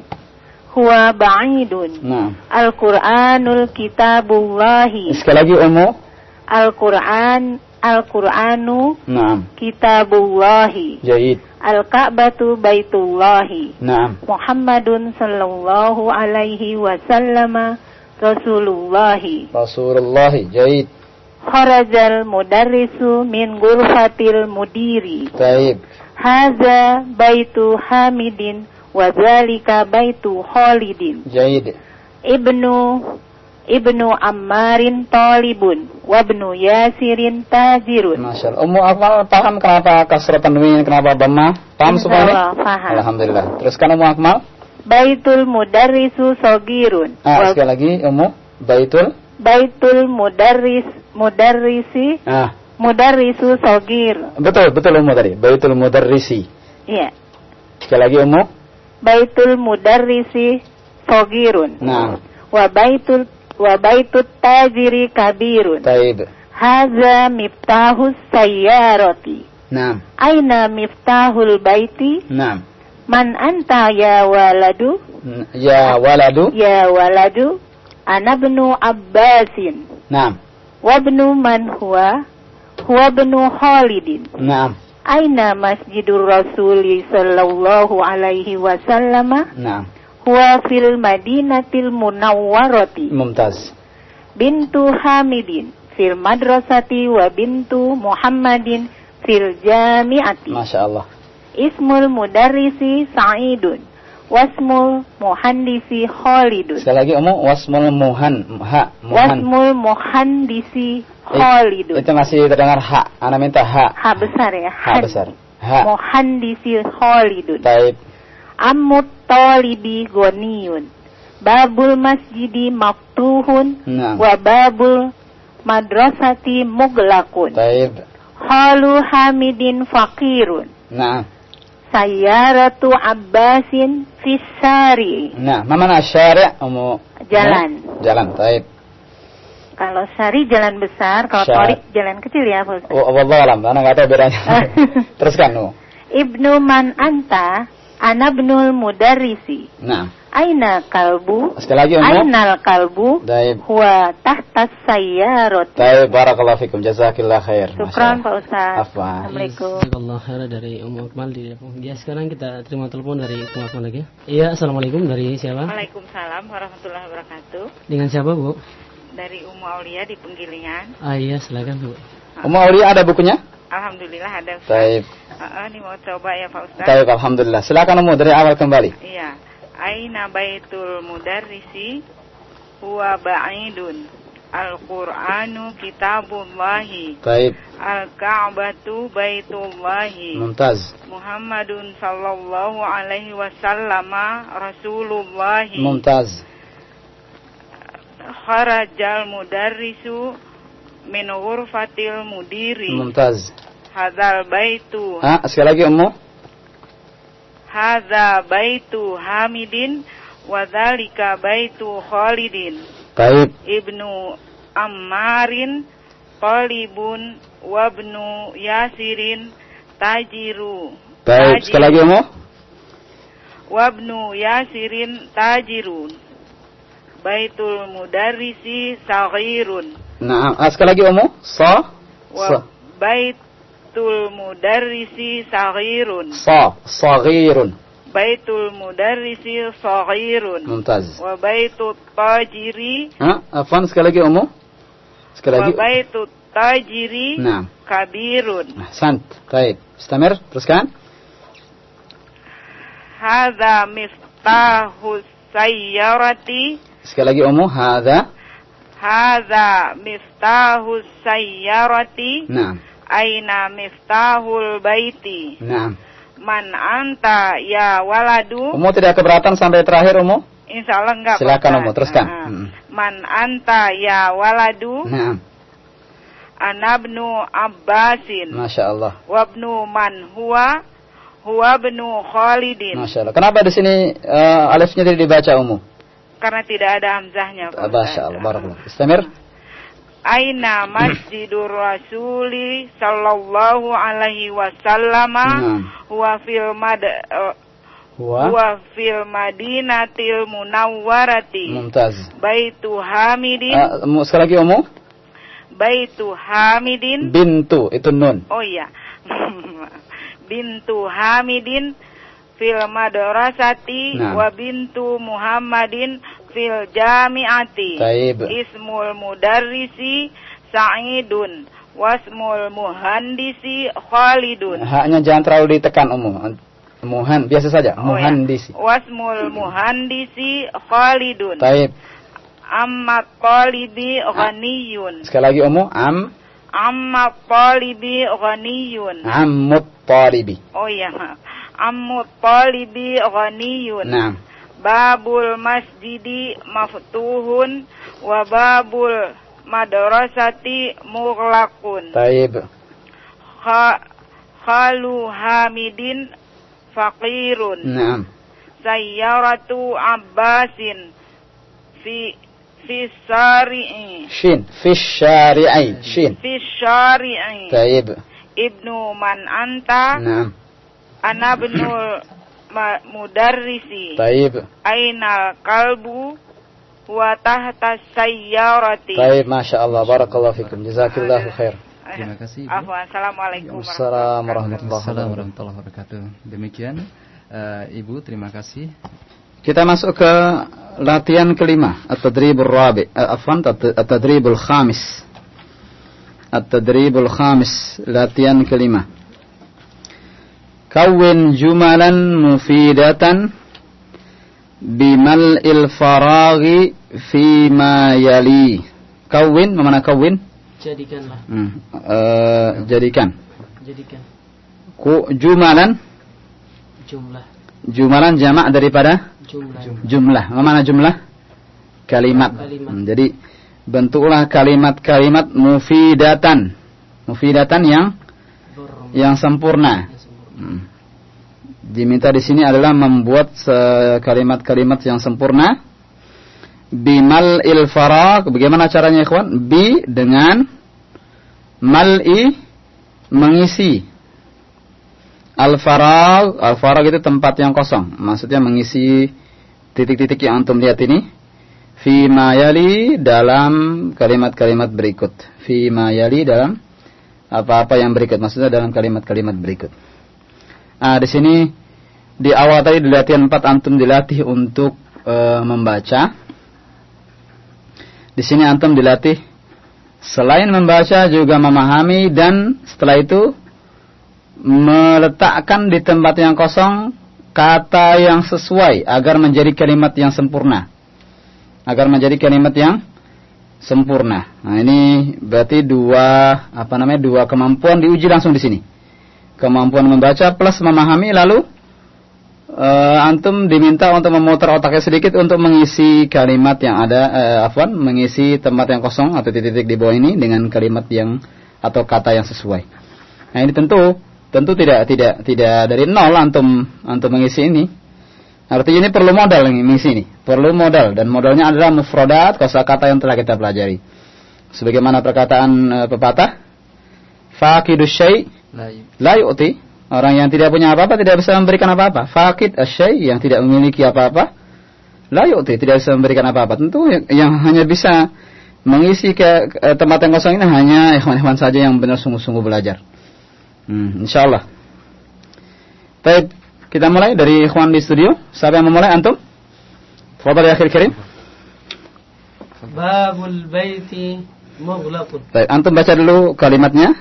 huwa ba'idun. Nah, Al-Qur'anul kitabullahi. sekali lagi Ummu. Al-Qur'an Al-Qur'anu Naam, kitabullahi. jahid. Al-Ka'batu baitullahi. Naam, Muhammadun sallallahu alaihi wasallama Rasulullahi. Rasulullah, jahid. Kharajal mudarrisu min gurfatil mudiri. Taib. Haza baitu Hamidin wa zalika baitu Khalidin. Jahid. Ibnu Ibnu Ammarin talibun wa ibnu Yasirin tajirun. Masya Allah. Ummu Akmal paham kenapa kasrah tanwin, kenapa dhammah? Paham semua ini? Insyaallah, paham. Alhamdulillah. Teruskan Ummu Akmal. Baitul mudarrisu sogirun. Ah, Wa sekali lagi Ummu. Baitul. Baitul mudarris mudarrisi Ah, mudarrisu sogir. betul, betul Ummu tadi. Baitul mudarrisi. Iya. Sekali lagi Ummu. Baitul mudarrisi sogirun. Nah, Wa baitul wa baitut tajiri kabirun. taib. Haza miftahus sayyarati. Nah, Aina miftahul baiti? nah. Man anta ya waladu? Ya waladu. Ya waladu. Ana bnu Abbasin. Nah, Wabnu man huwa? Huwa bnu Khalidin. nah, Aina masjidur rasuli sallallahu alaihi wasallama? nah. Huwa fil madinatil munawwarati. Mumtaz. Bintu Hamidin. fil madrasati wa bintu Muhammadin fil jami'ati. Masya Allah. Ismul mudarrisi Sa'idun. Wasmul muhandisi Khalidun. Sekali lagi Umu, wasmul muhan, ha, muhan. Wasmul muhandisi It- Khalidun. Itu masih terdengar ha. Ana minta ha. Ha besar ya. Ha besar. Ha. Muhandisi Khalidun. Taib. Ammut talibi goniyun. Babul masjidi maftuhun. Naam. Wa babul madrasati muglakun. Taib. Halu hamidin fakirun. Naam. Sayyaratu abbasin fisari. Nah, ma mana syari' Umu? Jalan. Umu? Jalan. Taib. Kalau sari jalan besar, kalau torik jalan kecil ya Pak. Oh, wallahu alam. Ana enggak tahu bedanya. (laughs) Teruskan, Umu. Ibnu man anta, ana bnul mudarrisi. Nah. Aina kalbu? Sekali lagi Umu. Ainal kalbu? Taib. Huwa tahta sayyarati. Taib barakallahu fikum. Jazakillah khair. Syukran. Pak Ustaz. Afwan. Assalamualaikum. Jazakallah khair dari Ummu Akmal di Depok. Ya, sekarang kita terima telepon dari Ummu Akmal lagi. Iya, Assalamualaikum dari siapa? Waalaikumsalam warahmatullahi wabarakatuh. Dengan siapa, Bu? Dari Umu Aulia di Penggilingan. Ah, iya, silakan, Bu. Umu Aulia ada bukunya? Alhamdulillah ada Ustaz. Taib. Heeh, ini mau coba ya Pak Ustaz. Taib alhamdulillah. Silakan Umu dari awal kembali. Iya. Aina baitul mudarrisi huwa ba'idun. Al-Qur'anu kitabullahi. Taib. Al-Ka'batu baitullahi. Mumtaz. Muhammadun sallallahu alaihi wasallam Rasulullahi. Mumtaz. Kharajal mudarrisu min ghurfatil mudiri. Mumtaz. Hadzal baitu. Ah, sekali lagi Ummu. Hadza baitu Hamidin wa dzalika baitu Khalidin. Taib. Ibnu Ammarin Talibun wabnu Yasirin Tajiru. Taib. Sekali lagi Ummu. Wabnu Yasirin Tajirun. Baitul Mudarrisi Saghirun. Nah, ah, sekali lagi Ummu. Sa. Wa. Baitul Mudarrisi Saghirun. Sa. Saghirun. Baitul Mudarrisi Saghirun. Mumtaz. Wa Baitut Tajiri Ah, afwan sekali lagi Ummu. Sekali Wa lagi. Baitut Tajiri Nah. Kabirun. Ahsant. Taib. Istamir. Teruskan. Hadza miftahu sayyarati Sekali lagi Ummu. Hadza. Hadza miftahu sayyarati Naam. Aina miftahul baiti Naam. Man anta ya waladu Ummu tidak keberatan sampai terakhir Ummu? Insya Allah enggak Silakan Ustaz. teruskan. Ah. Hmm. Man anta ya waladu Naam. Anabnu Abbasin Masya Allah. Wabnu man huwa Huwa bnu Khalidin Masya Allah. Kenapa di sini eh, alifnya tidak dibaca Ummu? Karena tidak ada hamzahnya Pak Masya. Allah. Barakallah. Istamir. Aina masjidur rasuli sallallahu alaihi wasallam huwa fil mad Huwa. huwa fil madinatil munawwarati Mumtaz. baitu hamidin Ah, Ummu, sekali lagi Ummu. baitu hamidin Bintu. Itu nun. oh iya (laughs) bintu hamidin fil madrasati Naam. wa bintu muhammadin fil jami'ati Taib. Ismul mudarrisi Sa'idun Wasmul muhandisi Khalidun Haknya jangan terlalu ditekan Ummu. Muhan biasa saja. Oh, ya. Muhandisi. Wasmul muhandisi Khalidun Taib. Amma talibi ghaniyun Sekali lagi Ummu. Am. Amma talibi ghaniyun Ammut talibi. Oh iya Ammu talibi ghaniyun Naam. Babul masjidi maftuhun Wa babul madrasati mughlaqun Taib. Kha- Khalu hamidin faqirun Naam. Sayyaratu abbasin Fi Fi syari'i. Shin. Fi syari'i Taib. Ibnu man anta Naam. Ana benul (clears throat) ma- mudarrisi Taib. Ainal kalbu Wa tahta sayyarati Taib. Masya Allah. Barakallahu fikum. Jazakillahu khair. Terima kasih, Ibu. Afwan, Assalamualaikum Assalamualaikum warahmatullahi warahmatullahi wabarakatuh. Assalamualaikum warahmatullahi wabarakatuh. Demikian eh, Ibu terima kasih. Kita masuk ke latihan kelima, at-tadribul rabi, eh, afwan, at- at-tadribul khamis. At-tadribul khamis, latihan kelima. Kawin jumalan mufidatan bimal'il faraghi fi ma yali. Kawin, mana kawin? Jadikanlah. Hmm. eh, jadikan. Jadikan. Ku jumalan, Jumlah. jumalan jamak daripada Jumlah. jumlah. Mana jumlah? Kalimat. Kalimat. Hmm, jadi bentuklah kalimat-kalimat mufidatan. Mufidatan yang yang sempurna. Hmm. Diminta di sini adalah membuat kalimat-kalimat yang sempurna. Bimal il faraq. Bagaimana caranya ikhwan? Bi dengan mal'i mengisi. Al faraq, al faraq itu tempat yang kosong. Maksudnya mengisi titik-titik yang antum lihat ini. Fi ma yali dalam kalimat-kalimat berikut. Fi ma yali dalam apa-apa yang berikut. Maksudnya dalam kalimat-kalimat berikut. Ah, di sini di awal tadi di latihan 4 antum dilatih untuk eh, membaca. Di sini antum dilatih selain membaca juga memahami dan setelah itu meletakkan di tempat yang kosong kata yang sesuai agar menjadi kalimat yang sempurna. Agar menjadi kalimat yang sempurna. Nah, ini berarti dua apa namanya? dua kemampuan diuji langsung di sini kemampuan membaca plus memahami lalu eh, antum diminta untuk memutar otaknya sedikit untuk mengisi kalimat yang ada uh, afwan mengisi tempat yang kosong atau titik-titik di bawah ini dengan kalimat yang atau kata yang sesuai. Nah ini tentu tentu tidak tidak tidak dari nol antum antum mengisi ini. Artinya ini perlu modal yang mengisi ini, perlu modal dan modalnya adalah mufradat kosakata yang telah kita pelajari. Sebagaimana perkataan eh, pepatah, faqidus syai' La yu- La yu'ti. Orang yang tidak punya apa-apa tidak bisa memberikan apa-apa. Fakid asyai yang tidak memiliki apa-apa. La yu'ti. Tidak bisa memberikan apa-apa. Tentu yang, yang hanya bisa mengisi ke, ke tempat yang kosong ini hanya ikhwan-ikhwan saja yang benar sungguh-sungguh belajar. Hmm, insyaallah. Baik, kita mulai dari ikhwan di studio. Siapa yang memulai antum? Fadal ya akhir kirim. Babul baiti mughlaqun. Baik, antum baca dulu kalimatnya.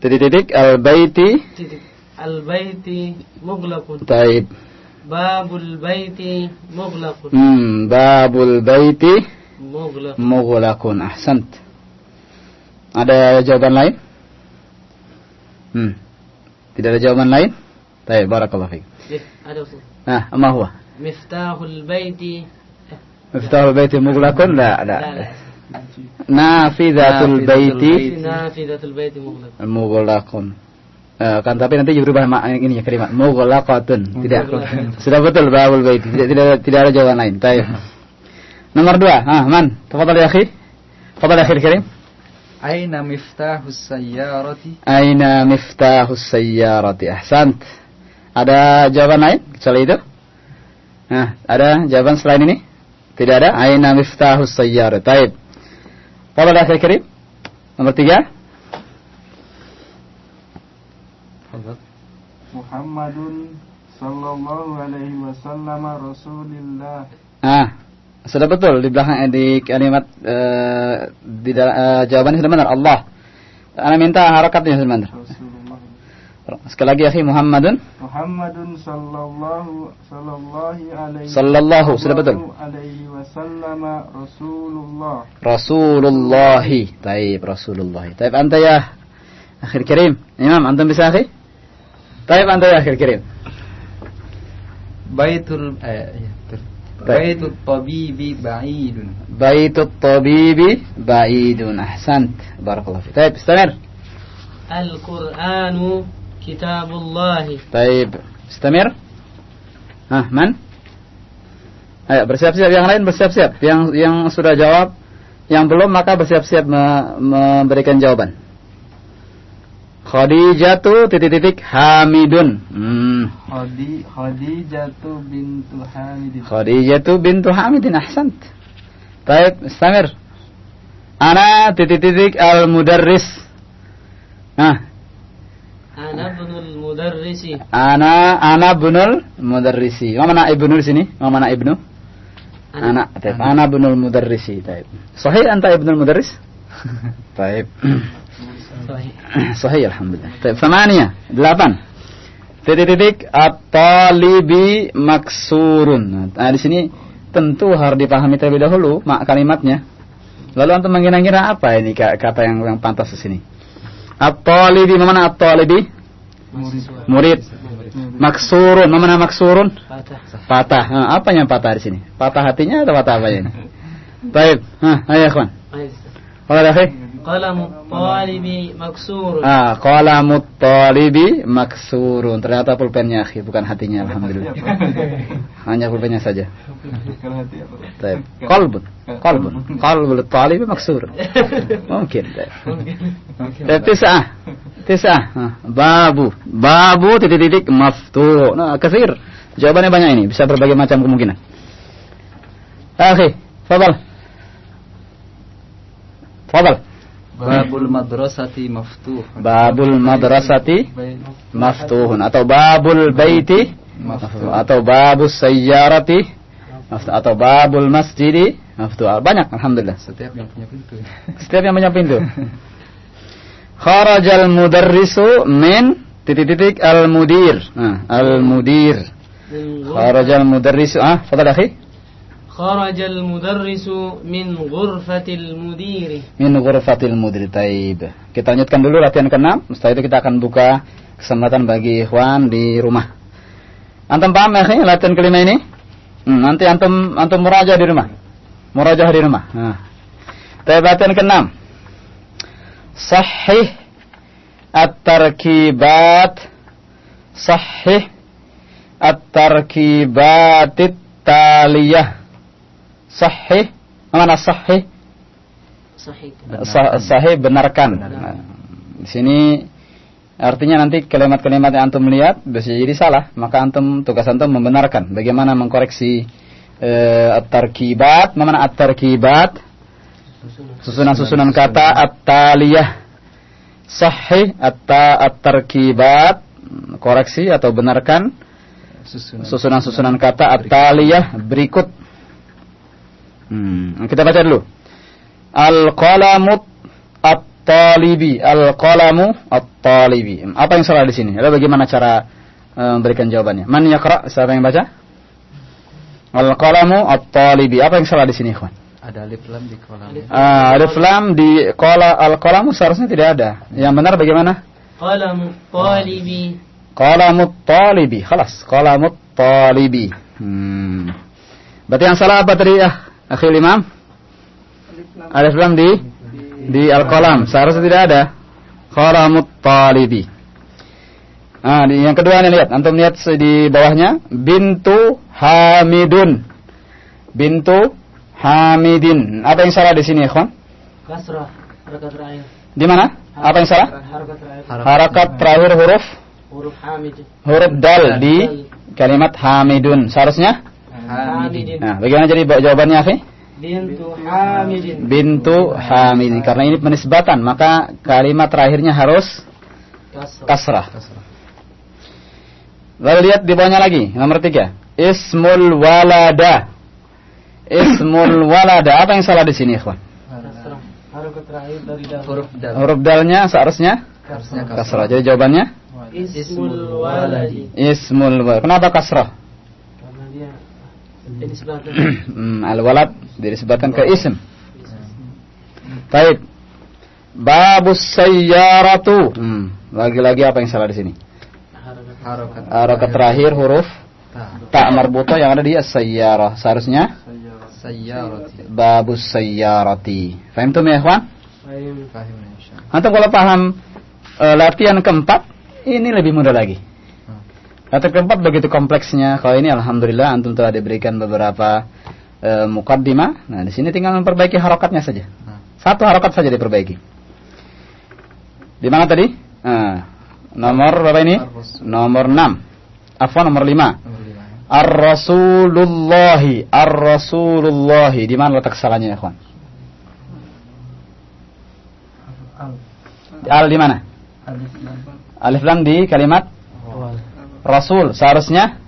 Titik-titik al-baiti. Titik. Al baiti mughlaqun. Taib. Babul baiti mughlaqun. Hmm, babul baiti Mughlaq. mughlaqun. Ahsant. Ada jawaban lain? Hmm. Tidak ada jawaban lain? Baik, barakallahu fiik. Eh, ada Ustaz. Nah, ma huwa? Miftahul baiti. Miftahul baiti mughlaqun? La, la. La, la. Nafidatul baiti Nafidatul baiti mughlaqun. Eh, kan tapi nanti berubah mak ini ya kalimat mughlaqatun. Tidak. Sudah betul babul baiti. Tidak tidak tidak ada jawaban lain. Baik. Nomor dua. Ah, man. Tafadhal ya akhi. Tafadhal ya akhi karim. Aina miftahus sayyarati? Aina miftahus sayyarati? Ahsant. Ada jawaban lain kecuali itu? Nah, ada jawaban selain ini? Tidak ada? Aina miftahus sayyarati? Taib. Fadal ya akhi karim. Nomor tiga. Muhammadun sallallahu alaihi wasallam rasulillah Ah, sudah betul di belakang eh, di kalimat eh, di dalam eh, jawabannya sudah benar Allah. Ana minta harakatnya sudah benar. Rasulullah Sekali lagi akhi Muhammadun Muhammadun sallallahu sallallahu alaihi sallallahu sudah betul. alaihi wasallam Rasulullah Rasulullah. Taib Rasulullah. Taib anta ya akhir kirim. Imam antum bisa akhi? Taib anta ya akhir kirim. Baitul eh. Baitul tabibi ba'idun. Baitut tabibi ba'idun. Ahsant. Barakallahu fi. Taib istamir. Al-Qur'anu kitabullahi. Taib. Istamir. Ah, man? Ayo bersiap-siap yang lain bersiap-siap. Yang yang sudah jawab, yang belum maka bersiap-siap me- memberikan jawaban. Khadijatu titik-titik Hamidun. Hmm. Khadi Khadijatu bintu Hamidin Khadijatu bintu Hamidin ahsant. Baik, istamir. Ana titik-titik al-mudarris. Nah, Ana ibnul mudarrisi. ana ana bunul mudarrisi. Ma mana ibnu di sini? Ma mana ibnu? Ana. Taib. Ana bunul mudarrisi. Taib. Sahih anta ibnul mudarris? (laughs) Baik. Sahih. (clears throat) Sahih alhamdulillah. Baik, Samania, delapan. Titik-titik at-talibi maksurun. Nah, di sini tentu harus dipahami terlebih dahulu mak kalimatnya. Lalu antum mengira-ngira apa ini ka- kata yang yang pantas di sini? At-talibi mana at-talibi? Murid. Maksurun, mana maksurun? Patah. Patah. Nah, apa yang patah di sini? Patah hatinya atau patah apanya ini? (laughs) Baik. Hah, ayo ikhwan. Ayo. Qala akhi. Qalam talibi maksur. Ah, qalamut talibi maksurun. Ternyata pulpennya akhi, bukan hatinya alhamdulillah. (laughs) Hanya pulpennya saja. Kalau hati apa? Baik. Qalbun. Qalbun. Qalbul talibi maksur. (laughs) Mungkin. Baik. Baik, Tis'ah. Tis'ah. Ah, Babu. Babu titik-titik maftuh. Nah, kasir. Jawabannya banyak ini, bisa berbagai macam kemungkinan. Akhi, fadal. Fadal. Babul madrasati maftuh. Babul madrasati maftuhun atau babul baiti maftuh atau babus sayyarati maftuh atau babul masjidi maftuh. Banyak alhamdulillah. Setiap yang punya pintu. Setiap yang punya pintu. Kharajal mudarrisu min titik-titik al mudir. Nah, al mudir. Kharajal mudarrisu ah, fadal akhi. خرج المدرس من غرفة المدير Min ghurfatil mudir. Taib. Kita lanjutkan dulu latihan ke-6. Setelah itu kita akan buka kesempatan bagi ikhwan di rumah. Antum paham ya, akhi, latihan kelima ini? Hmm, nanti antum antum muraja di rumah. Muraja di rumah. Nah. Taib latihan ke-6. Sahih at-tarkibat sahih at-tarkibat taliyah. sahih. Mana sahih? Sahih. Benarkan, sahih benarkan. Nah, di sini artinya nanti kalimat-kalimat yang antum lihat bisa jadi salah. Maka antum tugas antum membenarkan. Bagaimana mengkoreksi uh, at-tarkibat? Mana at-tarkibat? Susunan-susunan kata at-taliyah. Sahih atau at-tarkibat? Koreksi atau benarkan? Susunan-susunan kata at-taliyah berikut. Hmm, kita baca dulu. Al-qalamu at-talibi. Al-qalamu at-talibi. Apa yang salah di sini? Lalu bagaimana cara eh, memberikan um, jawabannya? Man yakra? Siapa yang baca? Al-qalamu at-talibi. Apa yang salah di sini, ikhwan? Ada alif lam di qalam. Ah, alif lam di qala al-qalamu seharusnya tidak ada. Yang benar bagaimana? Qalamu talibi. Qalamu talibi. Khalas, qalamu talibi. Hmm. Berarti yang salah apa tadi ya? Akhir Imam? Alif Lam di di Al-Qalam. Seharusnya tidak ada. Qalamut Talibi. Ah, yang kedua nih lihat, antum lihat di bawahnya bintu Hamidun. Bintu Hamidin. Apa yang salah di sini, Ikhwan? Kasrah. Di mana? Apa yang salah? Harakat terakhir. Huruf huruf Hamid. Huruf dal di kalimat Hamidun. Seharusnya hamidin Nah, bagaimana jadi jawabannya, Akhi? bintu hamidin Bintu Hamidin. Karena ini penisbatan, maka kalimat terakhirnya harus kasrah kasrah. Lalu lihat di bawahnya lagi, nomor tiga. Ismul walada. Ismul walada. Apa yang salah di sini, ikhwan? kasrah harokat terakhir dari dal Huruf dal. Huruf dalnya seharusnya Harusnya kasrah. Jadi jawabannya ismul waladi ismul walad. Kenapa kasrah? karena dia ini sebelah Hmm, (clears throat) Al-walad disebutkan ke ism. Baik. Babus sayyaratu. Hmm, lagi-lagi apa yang salah di sini? Harokat. Harakat terakhir huruf Ta. tak marbuto yang ada di as-sayyarah. Seharusnya Sayyarati. babus sayyarati. Faham tuh ya, ikhwan? Fahim insyaallah. Antum kalau paham eh, latihan keempat, ini lebih mudah lagi. Latihan keempat begitu kompleksnya. Kalau ini alhamdulillah antum telah diberikan beberapa eh, mukaddimah. Nah, di sini tinggal memperbaiki harokatnya saja. Satu harokat saja diperbaiki. Di mana tadi? Nah, nomor berapa ini? Nomor 6. Afwan nomor 5. Nomor lima ya. Ar-Rasulullahi Ar-Rasulullahi Di mana letak salahnya ya kawan? Al di mana? Alif lam di kalimat Rasul Seharusnya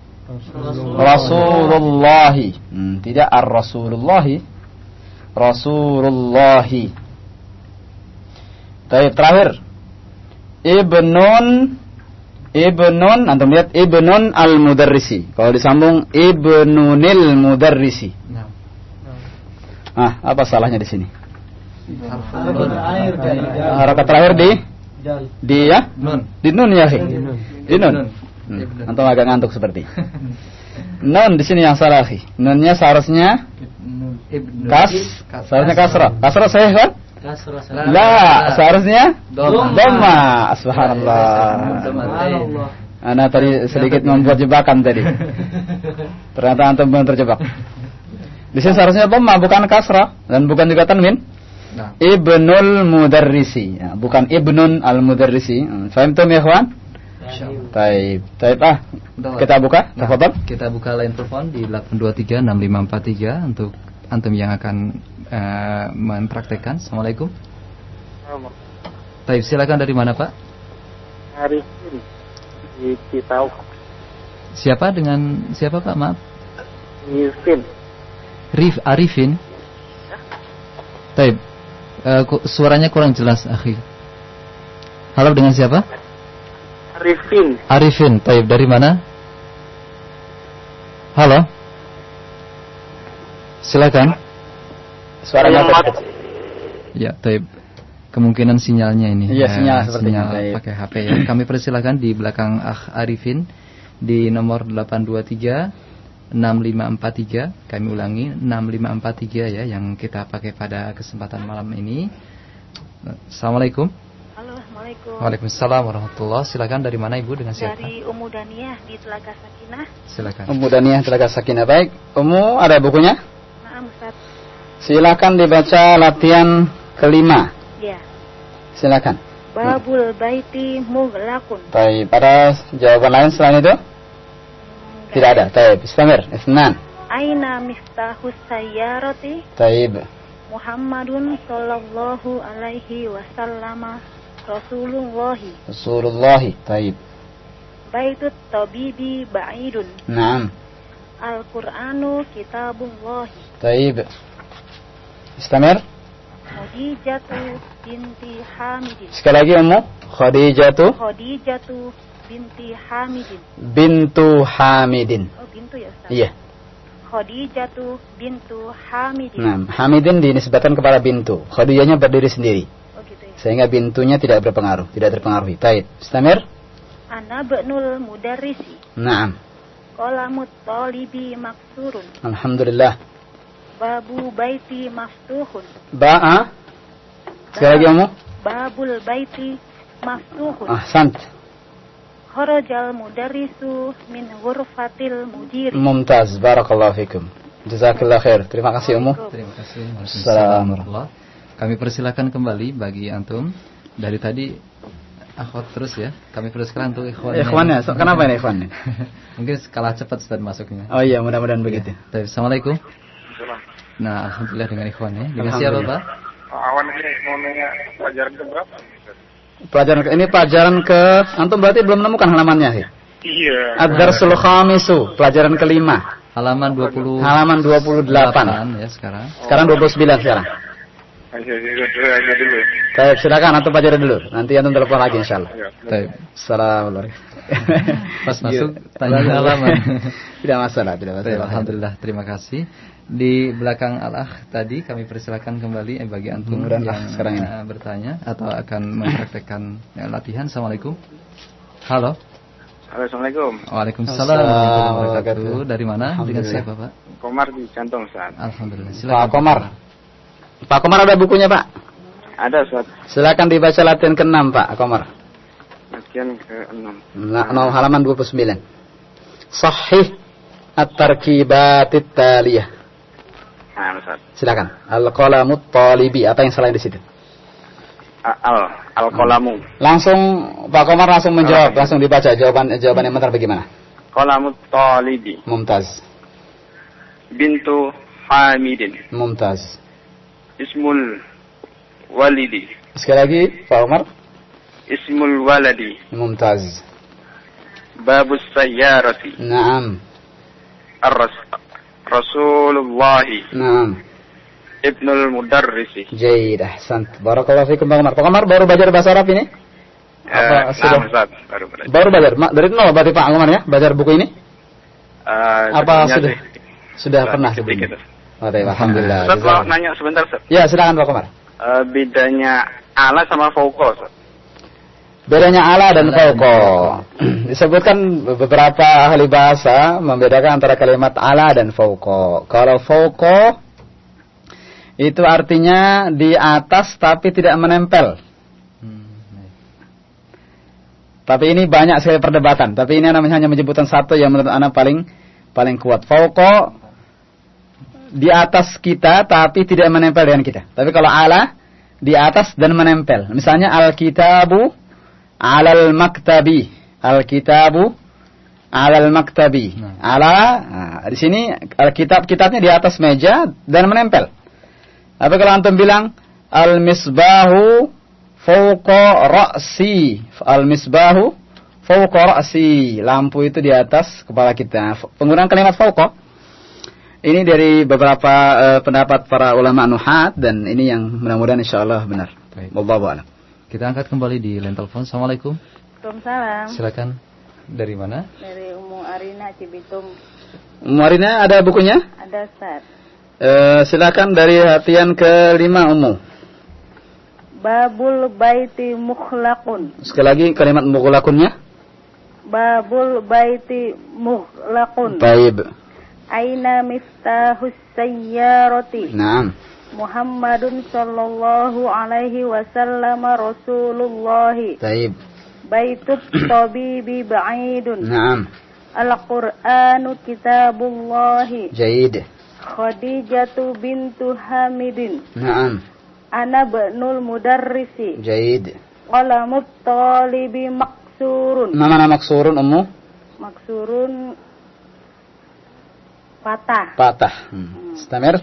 Rasulullahi hmm, Tidak Ar-Rasulullahi Rasulullahi Taib terakhir. Ibnun Ibnun antum lihat Ibnun al-Mudarrisi. Kalau disambung Ibnunil Mudarrisi. Nah. Ah, apa salahnya di sini? Harakat terakhir dari Harakat terakhir di di ya? Nun. Di nun ya. Di nun. Hmm. Ibnun. Antum agak ngantuk seperti. Nun di sini yang salah, Akhi. Nunnya seharusnya Ibnu. kas, seharusnya kasrah. Kasrah saya kan? La. La, seharusnya. Dhamma. Subhanallah. Subhanallah. Anda tadi sedikit membuat jebakan tadi. (laughs) Ternyata antum belum terjebak. Di sini seharusnya dhamma bukan kasrah dan bukan juga tanwin. Nah. Ibnul Mudarrisi, ya, bukan Ibnun al Mudarrisi. Hmm, Fahimtum ya, kawan? Taib, taib ah. Kita buka, Nah, kita buka line telepon di 8236543 untuk antum yang akan eh, mempraktekkan. Assalamualaikum. Taib, silakan dari mana Pak? Arifin di Citau. Siapa dengan siapa Pak? Maaf. Arifin. Rif Arifin. Taib. Ku- suaranya kurang jelas, akhi. Halo dengan siapa? Arifin. Arifin. Taib dari mana? Halo. Silakan. Suaranya terkecil. Ya, Taib. Kemungkinan sinyalnya ini. Iya, eh, sinyal sepertinya. sinyal Taib. pakai HP ya. Kami persilakan di belakang Akh Arifin di nomor 823 6543. Kami ulangi 6543 ya yang kita pakai pada kesempatan malam ini. Assalamualaikum. Assalamualaikum. Waalaikumsalam warahmatullahi Silakan dari mana Ibu dengan siapa? Dari Umu Daniyah di Telaga Sakinah. Silakan. Ummu Daniyah Telaga Sakinah. Baik, Ummu ada bukunya? Nah, Ustaz. Silakan dibaca latihan kelima. Ya. Silakan. Babul baiti mughlaqun. Taib. Pada jawaban lain selain itu? Tidak ada. Taib. Istamir. Isnan. Aina miftahus sayyarati Taib. Muhammadun sallallahu alaihi wasallam Rasulullahi Rasulullah. Taib. Baitut tabibi ba'idun Naam. Al-Qur'anu kitabullahi Taib. Istamir. Khadijatu binti Hamidin Sekali lagi Ummu. Khadijatu Khadijatu binti Hamidin bintu Hamidin. Oh bintu ya Ustaz Iya. Khadijatu bintu Hamidin Nah, Hamidin dinisbatkan kepada bintu. Khadijahnya berdiri sendiri. Sehingga bintunya tidak berpengaruh, tidak terpengaruhi. Taib. Istamir. Ana ba'nul mudarrisi Naam. Qalamut talibi maksurun Alhamdulillah. Babu baiti maftuhun Ba'a. Sekali lagi Ummu. Babul baiti maftuhun Ahsant. Kharajal mudarrisu min ghurfatil mudiri Mumtaz. Barakallahu fikum. Jazakallah khair. Terima kasih Ummu. Terima kasih. Assalamualaikum. Kami persilakan kembali bagi antum dari tadi akhwat terus ya. Kami persilakan untuk ikhwannya. Ikhwannya, so- kenapa ini ikhwannya? (laughs) Mungkin kalah cepat Ustaz masuknya. Oh iya, mudah-mudahan begitu. Baik, Assalamualaikum. Nah, alhamdulillah dengan ikhwannya. Dengan siapa. Pak? Awan ini mau nanya pelajaran ke berapa? Pelajaran ke, ini pelajaran ke antum berarti belum menemukan halamannya sih. Iya. Ad-Darsul Khamisu, pelajaran kelima, Halaman 20 halaman 28. ya sekarang. Sekarang 29 sekarang. Baik, silakan antum pelajari dulu. Nanti antum telepon lagi insyaallah. Ayo. Baik. Assalamualaikum. (laughs) Pas masuk, Gitu. tanya halaman. (laughs) tidak masalah, tidak Baik, masalah. Alhamdulillah, terima kasih. Di belakang al-akh tadi kami persilakan kembali eh, bagi antum yang sekarang ini. eh, bertanya atau akan mempraktekkan eh, latihan. Assalamualaikum. Halo. Halo, Assalamualaikum. Waalaikumsalam Assalamualaikum warahmatullahi wabarakatuh. wabarakatuh. Dari mana? Dengan siapa, Pak? Komar di Cantong, Ustaz. Alhamdulillah. Pak Komar. Pak Komar ada bukunya, Pak? Ada, Ustaz. Silakan dibaca latihan ke-6, Pak Komar. Latihan ke-6. Nah, no, halaman 29. Sahih at-tarkibatit taliyah. Nah, Ustaz. Silakan. Al-qalamut talibi. Apa yang salah di situ? A- Al, Al-Qolamu. Langsung Pak Komar langsung menjawab, langsung dibaca jawaban jawaban yang benar bagaimana? Qolamu Talibi. Mumtaz. Bintu Hamidin. Mumtaz. Ismul Walidi. Sekali lagi Pak Komar. Ismul Waladi. Mumtaz. Babus Sayyarati. Naam. Ar-Ras Rasulullah. Naam. Ibnul Mudarrisi. Jaid, ahsant. Barakallahu fikum Bang Umar. Pak Umar baru belajar bahasa Arab ini? Apa Eh, sudah? nah, Ustaz, baru belajar. Baru belajar. Dari nol berarti Pak Umar ya, belajar buku ini? Eh, Apa sudah? sih, Sudah Ustaz, pernah sedikit, sebelumnya? Oh, baik, alhamdulillah. Ustaz mau nanya sebentar, Ustaz. Ya, silakan Pak Umar. Eh, bedanya ala sama Ustaz. Bedanya ala dan fauqa. (clears throat) Disebutkan beberapa ahli bahasa membedakan antara kalimat ala dan fauqa. Kalau fauqa itu artinya di atas tapi tidak menempel. Tapi ini banyak sekali perdebatan. Tapi ini namanya hanya menyebutkan satu yang menurut anak paling paling kuat. Fauqa di atas kita tapi tidak menempel dengan kita. Tapi kalau ala di atas dan menempel. Misalnya al-kitabu alal maktabi. Al-kitabu alal maktabi. Ala nah, di sini alkitab kitabnya di atas meja dan menempel. Tapi kalau antum bilang al-misbahu fauqa ra'si. Al-misbahu fauqa ra'si. Lampu itu di atas kepala kita. Penggunaan kalimat fauqa ini dari beberapa eh, pendapat para ulama nuhat dan ini yang mudah-mudahan insyaallah benar. Baik. Wallahu a'lam. Kita angkat kembali di line telepon. Assalamualaikum. Waalaikumsalam. Silakan. Dari mana? Dari Umu Arina Cibitung. Marina ada bukunya? Ada Ustaz. Eh, silakan dari hatian kelima umum. Babul baiti mukhlaqun. Sekali lagi kalimat mughlakunnya. Babul baiti mukhlaqun. Baib. Aina miftahus sayyarati. Naam. Muhammadun sallallahu alaihi wasallam Rasulullah. Baib. Baitut tabibi ba'idun. Naam. Al-Qur'anu kitabullahi. Jaid. Khadijatu bintu Hamidin. Naam. Ana ba'nul mudarrisi. Jaid. Qalamut talibi maksurun. Ma mana maksurun ummu? Maksurun patah. Patah. Hmm. Istamir.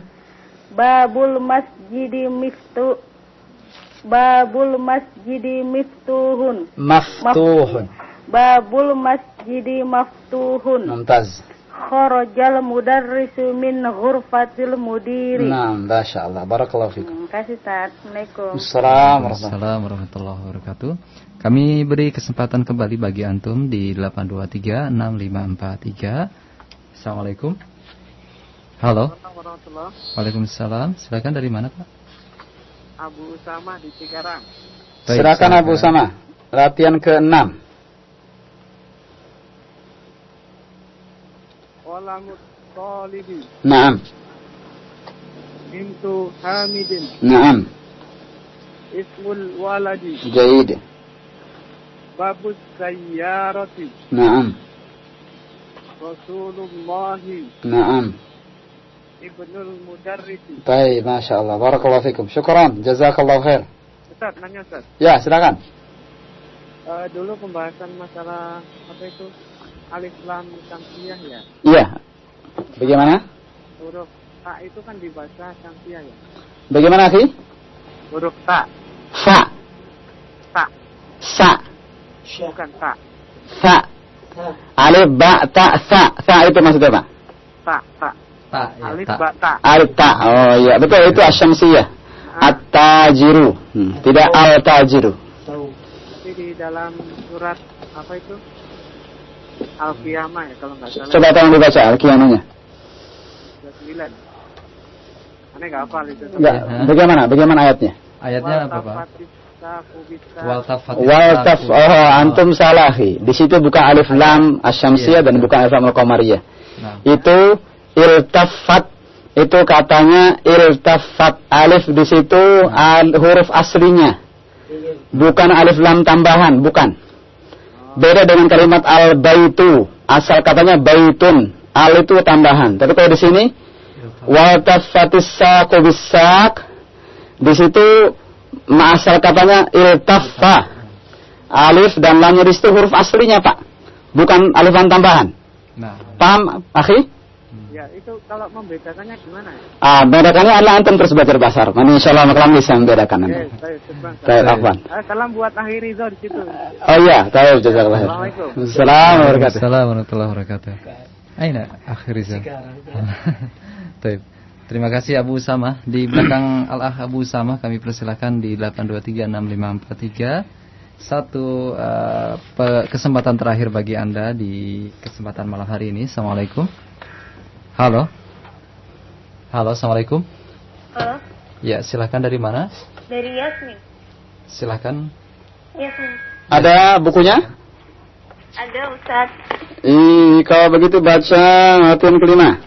Babul masjidi miftu Babul masjidi miftuhun. Maftuhun. Babul masjidi maftuhun. Mumtaz. Kharajal mudarrisu min ghurfatil mudiri. Naam, Masya Allah. Barakallahu fikum. Terima kasih Ustaz. Assalamualaikum. Assalamualaikum. Assalamualaikum warahmatullahi wabarakatuh. Kami beri kesempatan kembali bagi antum di 823 6543. Assalamualaikum. Halo. Waalaikumsalam. Silakan dari mana, Pak? Abu Usama di Cikarang. Baik, Silakan Abu Sama. Latihan ke-6. Qalamut talibi Naam. bintu Hamidin Naam. ismul waladi Jaid. babus sayyarati Naam. Rasulullahi Naam. Ibnul mudarrisi. Baik, Masya Allah. Barakallahu fikum. Syukran. Jazakallahu khair. Ustaz, nanya Ustaz. Ya, silakan. Eh, dulu pembahasan masalah apa itu alif lam samsiyah ya. Iya. Bagaimana? Huruf ta itu kan dibaca samsiyah ya. Bagaimana, Akhi? Huruf ta, Fa. ta, Sa. bukan ta, Sa. Alif, ba, ta, sa. Sa itu maksudnya apa? ta, ta. Ya, Alif tak. ba ta. Alif, ta. Oh iya, betul. Itu asyamsiyah. At-tajiru. Hmm. Tidak al-tajiru. Tapi di dalam surat apa itu? Al-Qiyamah ya kalau nggak salah. Coba tolong dibaca al-qiyamahnya. 29. Aneh nggak hafal itu. Enggak. Bagaimana? Bagaimana ayatnya? Ayatnya apa, Pak? Wal tafat. Wal taf oh antum salah Khi. Di situ bukan alif lam asyamsiyah dan bukan alif lam al-qamariyah. Nah, Itu iltafat itu katanya iltafat alif di situ al, huruf aslinya. Bukan alif lam tambahan, bukan. Beda dengan kalimat al baitu. Asal katanya baitun. Al itu tambahan. Tapi kalau di sini wal tafatis saqu bisaq di situ asal katanya iltafa. Alif dan lamnya di situ huruf aslinya, Pak. Bukan alif lam tambahan. nah. Paham, akhi? Ya itu kalau membedakannya gimana ya? Ah, bedakannya adalah antum terus belajar bahasa Arab. Nanti insya Allah makalam bisa membedakan nanti. Baik, Afwan. Eh, salam buat akhir Rizal di situ. Oh iya, tahu jazakallah. Assalamualaikum. Assalamualaikum warahmatullahi wabarakatuh. Assalamualaikum warahmatullahi wabarakatuh. Aina akhir Rizal? (laughs) Baik. Terima kasih Abu Usama. Di belakang Al-Ah Abu Usama kami persilakan di 8236543 satu uh, kesempatan terakhir bagi Anda di kesempatan malam hari ini. Assalamualaikum. Halo. Halo, Assalamualaikum. Halo. Ya, silakan dari mana? Dari Yasmin. Silakan. Yasmin. Ada bukunya? Ada Ustaz. Ih, kalau begitu baca latihan kelima.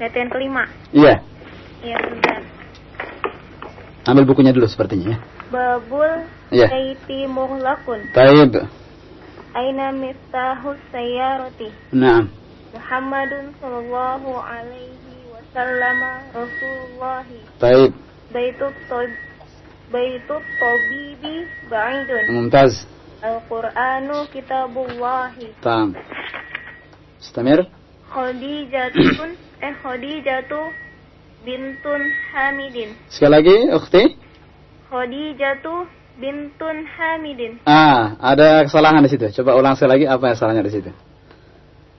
Latihan kelima. Iya. Iya, bentar. Ambil bukunya dulu sepertinya ya. Babul Iya. Saiti Muhlakun. Taib. Aina miftahus sayyarati. Naam. Muhammadun sallallahu alaihi wasallam Rasulullah. Taib. Baitut Baitut tabibi ba'idun. Mumtaz. Al-Qur'anu kitabullahi. Tam. Istamir. Khadijatun (clears throat) eh Khadijatu bintun Hamidin. Sekali lagi, ukhti. Khadijatu bintun Hamidin. Ah, ada kesalahan di situ. Coba ulang sekali lagi apa yang salahnya di situ.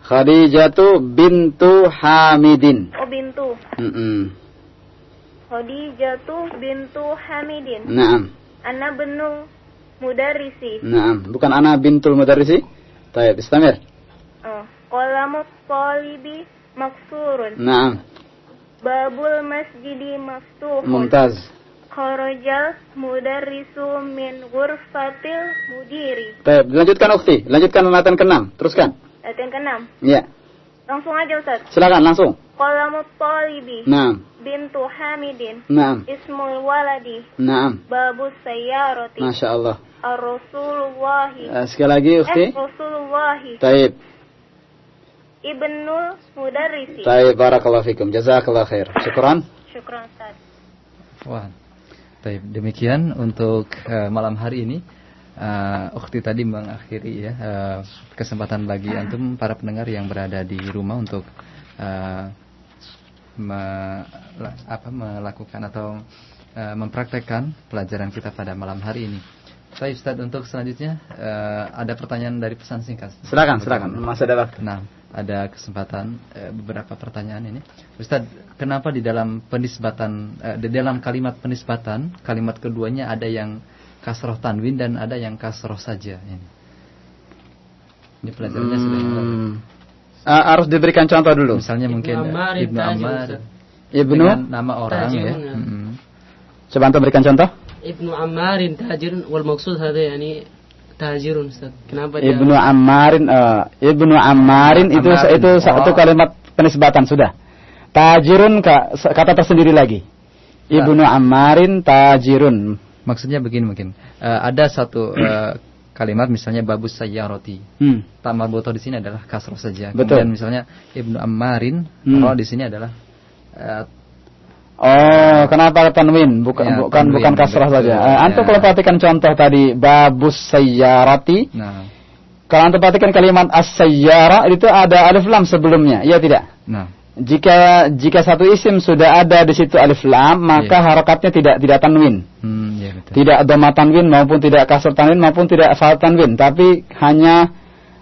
Khadijatu bintu Hamidin. Oh bintu. Mm-mm. Khadijatu bintu Hamidin. Naam. Ana benu mudarrisi. Naam. Bukan ana bintul mudarrisi. Taib. Istamir. Oh. Qalamut talibi maksurun. Naam. Babul masjidi maftuhun. Mumtaz. Kharajal mudarrisu min ghurfatil mudiri. Taib. Lanjutkan ukhti. Lanjutkan latihan ke-6. Teruskan. Latihan keenam. Ya. Langsung aja Ustaz. Silakan langsung. Qalamut talibi Naam. bintu Hamidin. Naam. Ismul waladi. Naam. Babus sayyarati. Masya Allah. Ar-Rasulullahi. Eh, sekali lagi ukhti. Eh, Rasulullahi. Taib. Ibnul Mudarrisi. Taib. Barakallahu fikum. Jazakallah khair. Syukran. Syukran Ustaz. Wah. Baik, demikian untuk uh, malam hari ini. Uh, Ukti tadi mengakhiri ya uh, kesempatan bagi antum para pendengar yang berada di rumah untuk uh, me, apa, melakukan atau uh, mempraktekkan pelajaran kita pada malam hari ini. Baik Ustaz, untuk selanjutnya uh, ada pertanyaan dari pesan singkat. Silakan, silakan. Masih ada waktu. Nah, ada kesempatan uh, beberapa pertanyaan ini. Ustaz, kenapa di dalam penisbatan uh, di dalam kalimat penisbatan, kalimat keduanya ada yang kasroh tanwin dan ada yang kasroh saja ini. Ini pelajarannya Hmm. sudah. Ah, harus diberikan contoh dulu. Misalnya mungkin Ammar, Ibnu Ammar. Ibnu. Nama orang ya. Mm-mm. Coba antum berikan contoh. Ibnu Ammarin tajirun wal maksud hada yani tajirun Ustaz. Kenapa dia Ibnu Ammarin eh, Ibnu Ammarin itu Ammarin. itu satu Oh. kalimat penisbatan sudah. Tajirun ka- kata tersendiri lagi. Ibnu Ammarin tajirun. Maksudnya begini mungkin. Eh, ada satu eh, kalimat misalnya babus sayyarati. Hmm. Tamar boto di sini adalah kasroh saja. Betul. Kemudian misalnya Ibnu Ammarin, Hmm. roh di sini adalah eh, Oh, kenapa tanwin? Bukan Ya, bukan tanwin, bukan kasrah saja. Eh, antum Ya. kalau perhatikan contoh tadi babus sayyarati, nah, kalau antum perhatikan kalimat as-sayyara itu ada alif lam sebelumnya, iya tidak? nah, Jika jika satu isim sudah ada di situ alif lam, maka Iya. harokatnya tidak tidak tanwin. hmm, ya betul. Tidak dhamma tanwin maupun tidak kasrah tanwin maupun tidak fathah tanwin, tapi hanya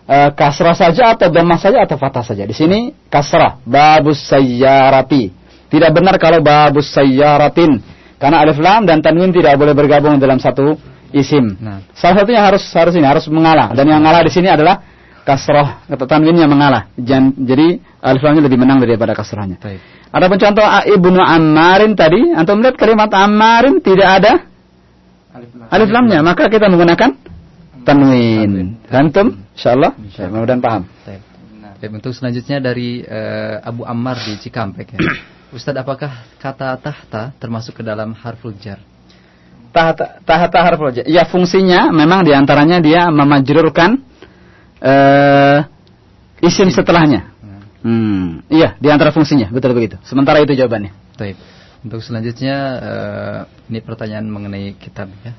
eh, kasrah saja atau dhamma saja atau fathah saja. Di sini kasrah, babus sayyarati. Tidak benar kalau babus sayyaratin karena alif lam dan tanwin tidak boleh bergabung dalam satu isim. Nah. Salah satunya harus harus ini harus mengalah dan yang mengalah di sini adalah kasrah atau tanwinnya mengalah. Jan- Jadi alif lamnya lebih menang daripada kasrahnya. Baik. Ada pun contoh Ibnu Ammarin tadi, antum melihat kalimat Ammarin tidak ada alif lamnya, maka kita menggunakan tanwin. Antum insyaallah saya mudah paham. Baik. Baik, untuk selanjutnya dari eh, Abu Ammar di Cikampek ya. (coughs) Ustadz, apakah kata tahta termasuk ke dalam harful jar? Tahta tahta harful jar. Ya fungsinya memang di antaranya dia memajrurkan eh isim setelahnya. Nah, Hmm, iya di antara fungsinya, betul begitu. Sementara itu jawabannya. Baik. Untuk selanjutnya eh, ini pertanyaan mengenai kitab ya.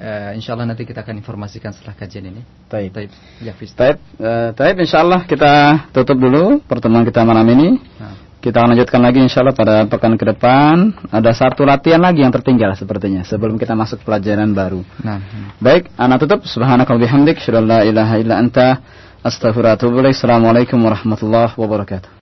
Eh, insya Allah nanti kita akan informasikan setelah kajian ini. Baik. Baik. Ya. Taib, eh, taib insyaallah kita tutup dulu pertemuan kita malam ini. Nah, Kita akan lanjutkan lagi insyaallah pada pekan ke depan. Ada satu latihan lagi yang tertinggal sepertinya sebelum kita masuk pelajaran baru. nah. Baik, anak tutup. Subhanakal bihamdik, syadallah ilaha illa anta. Assalamualaikum warahmatullahi wabarakatuh.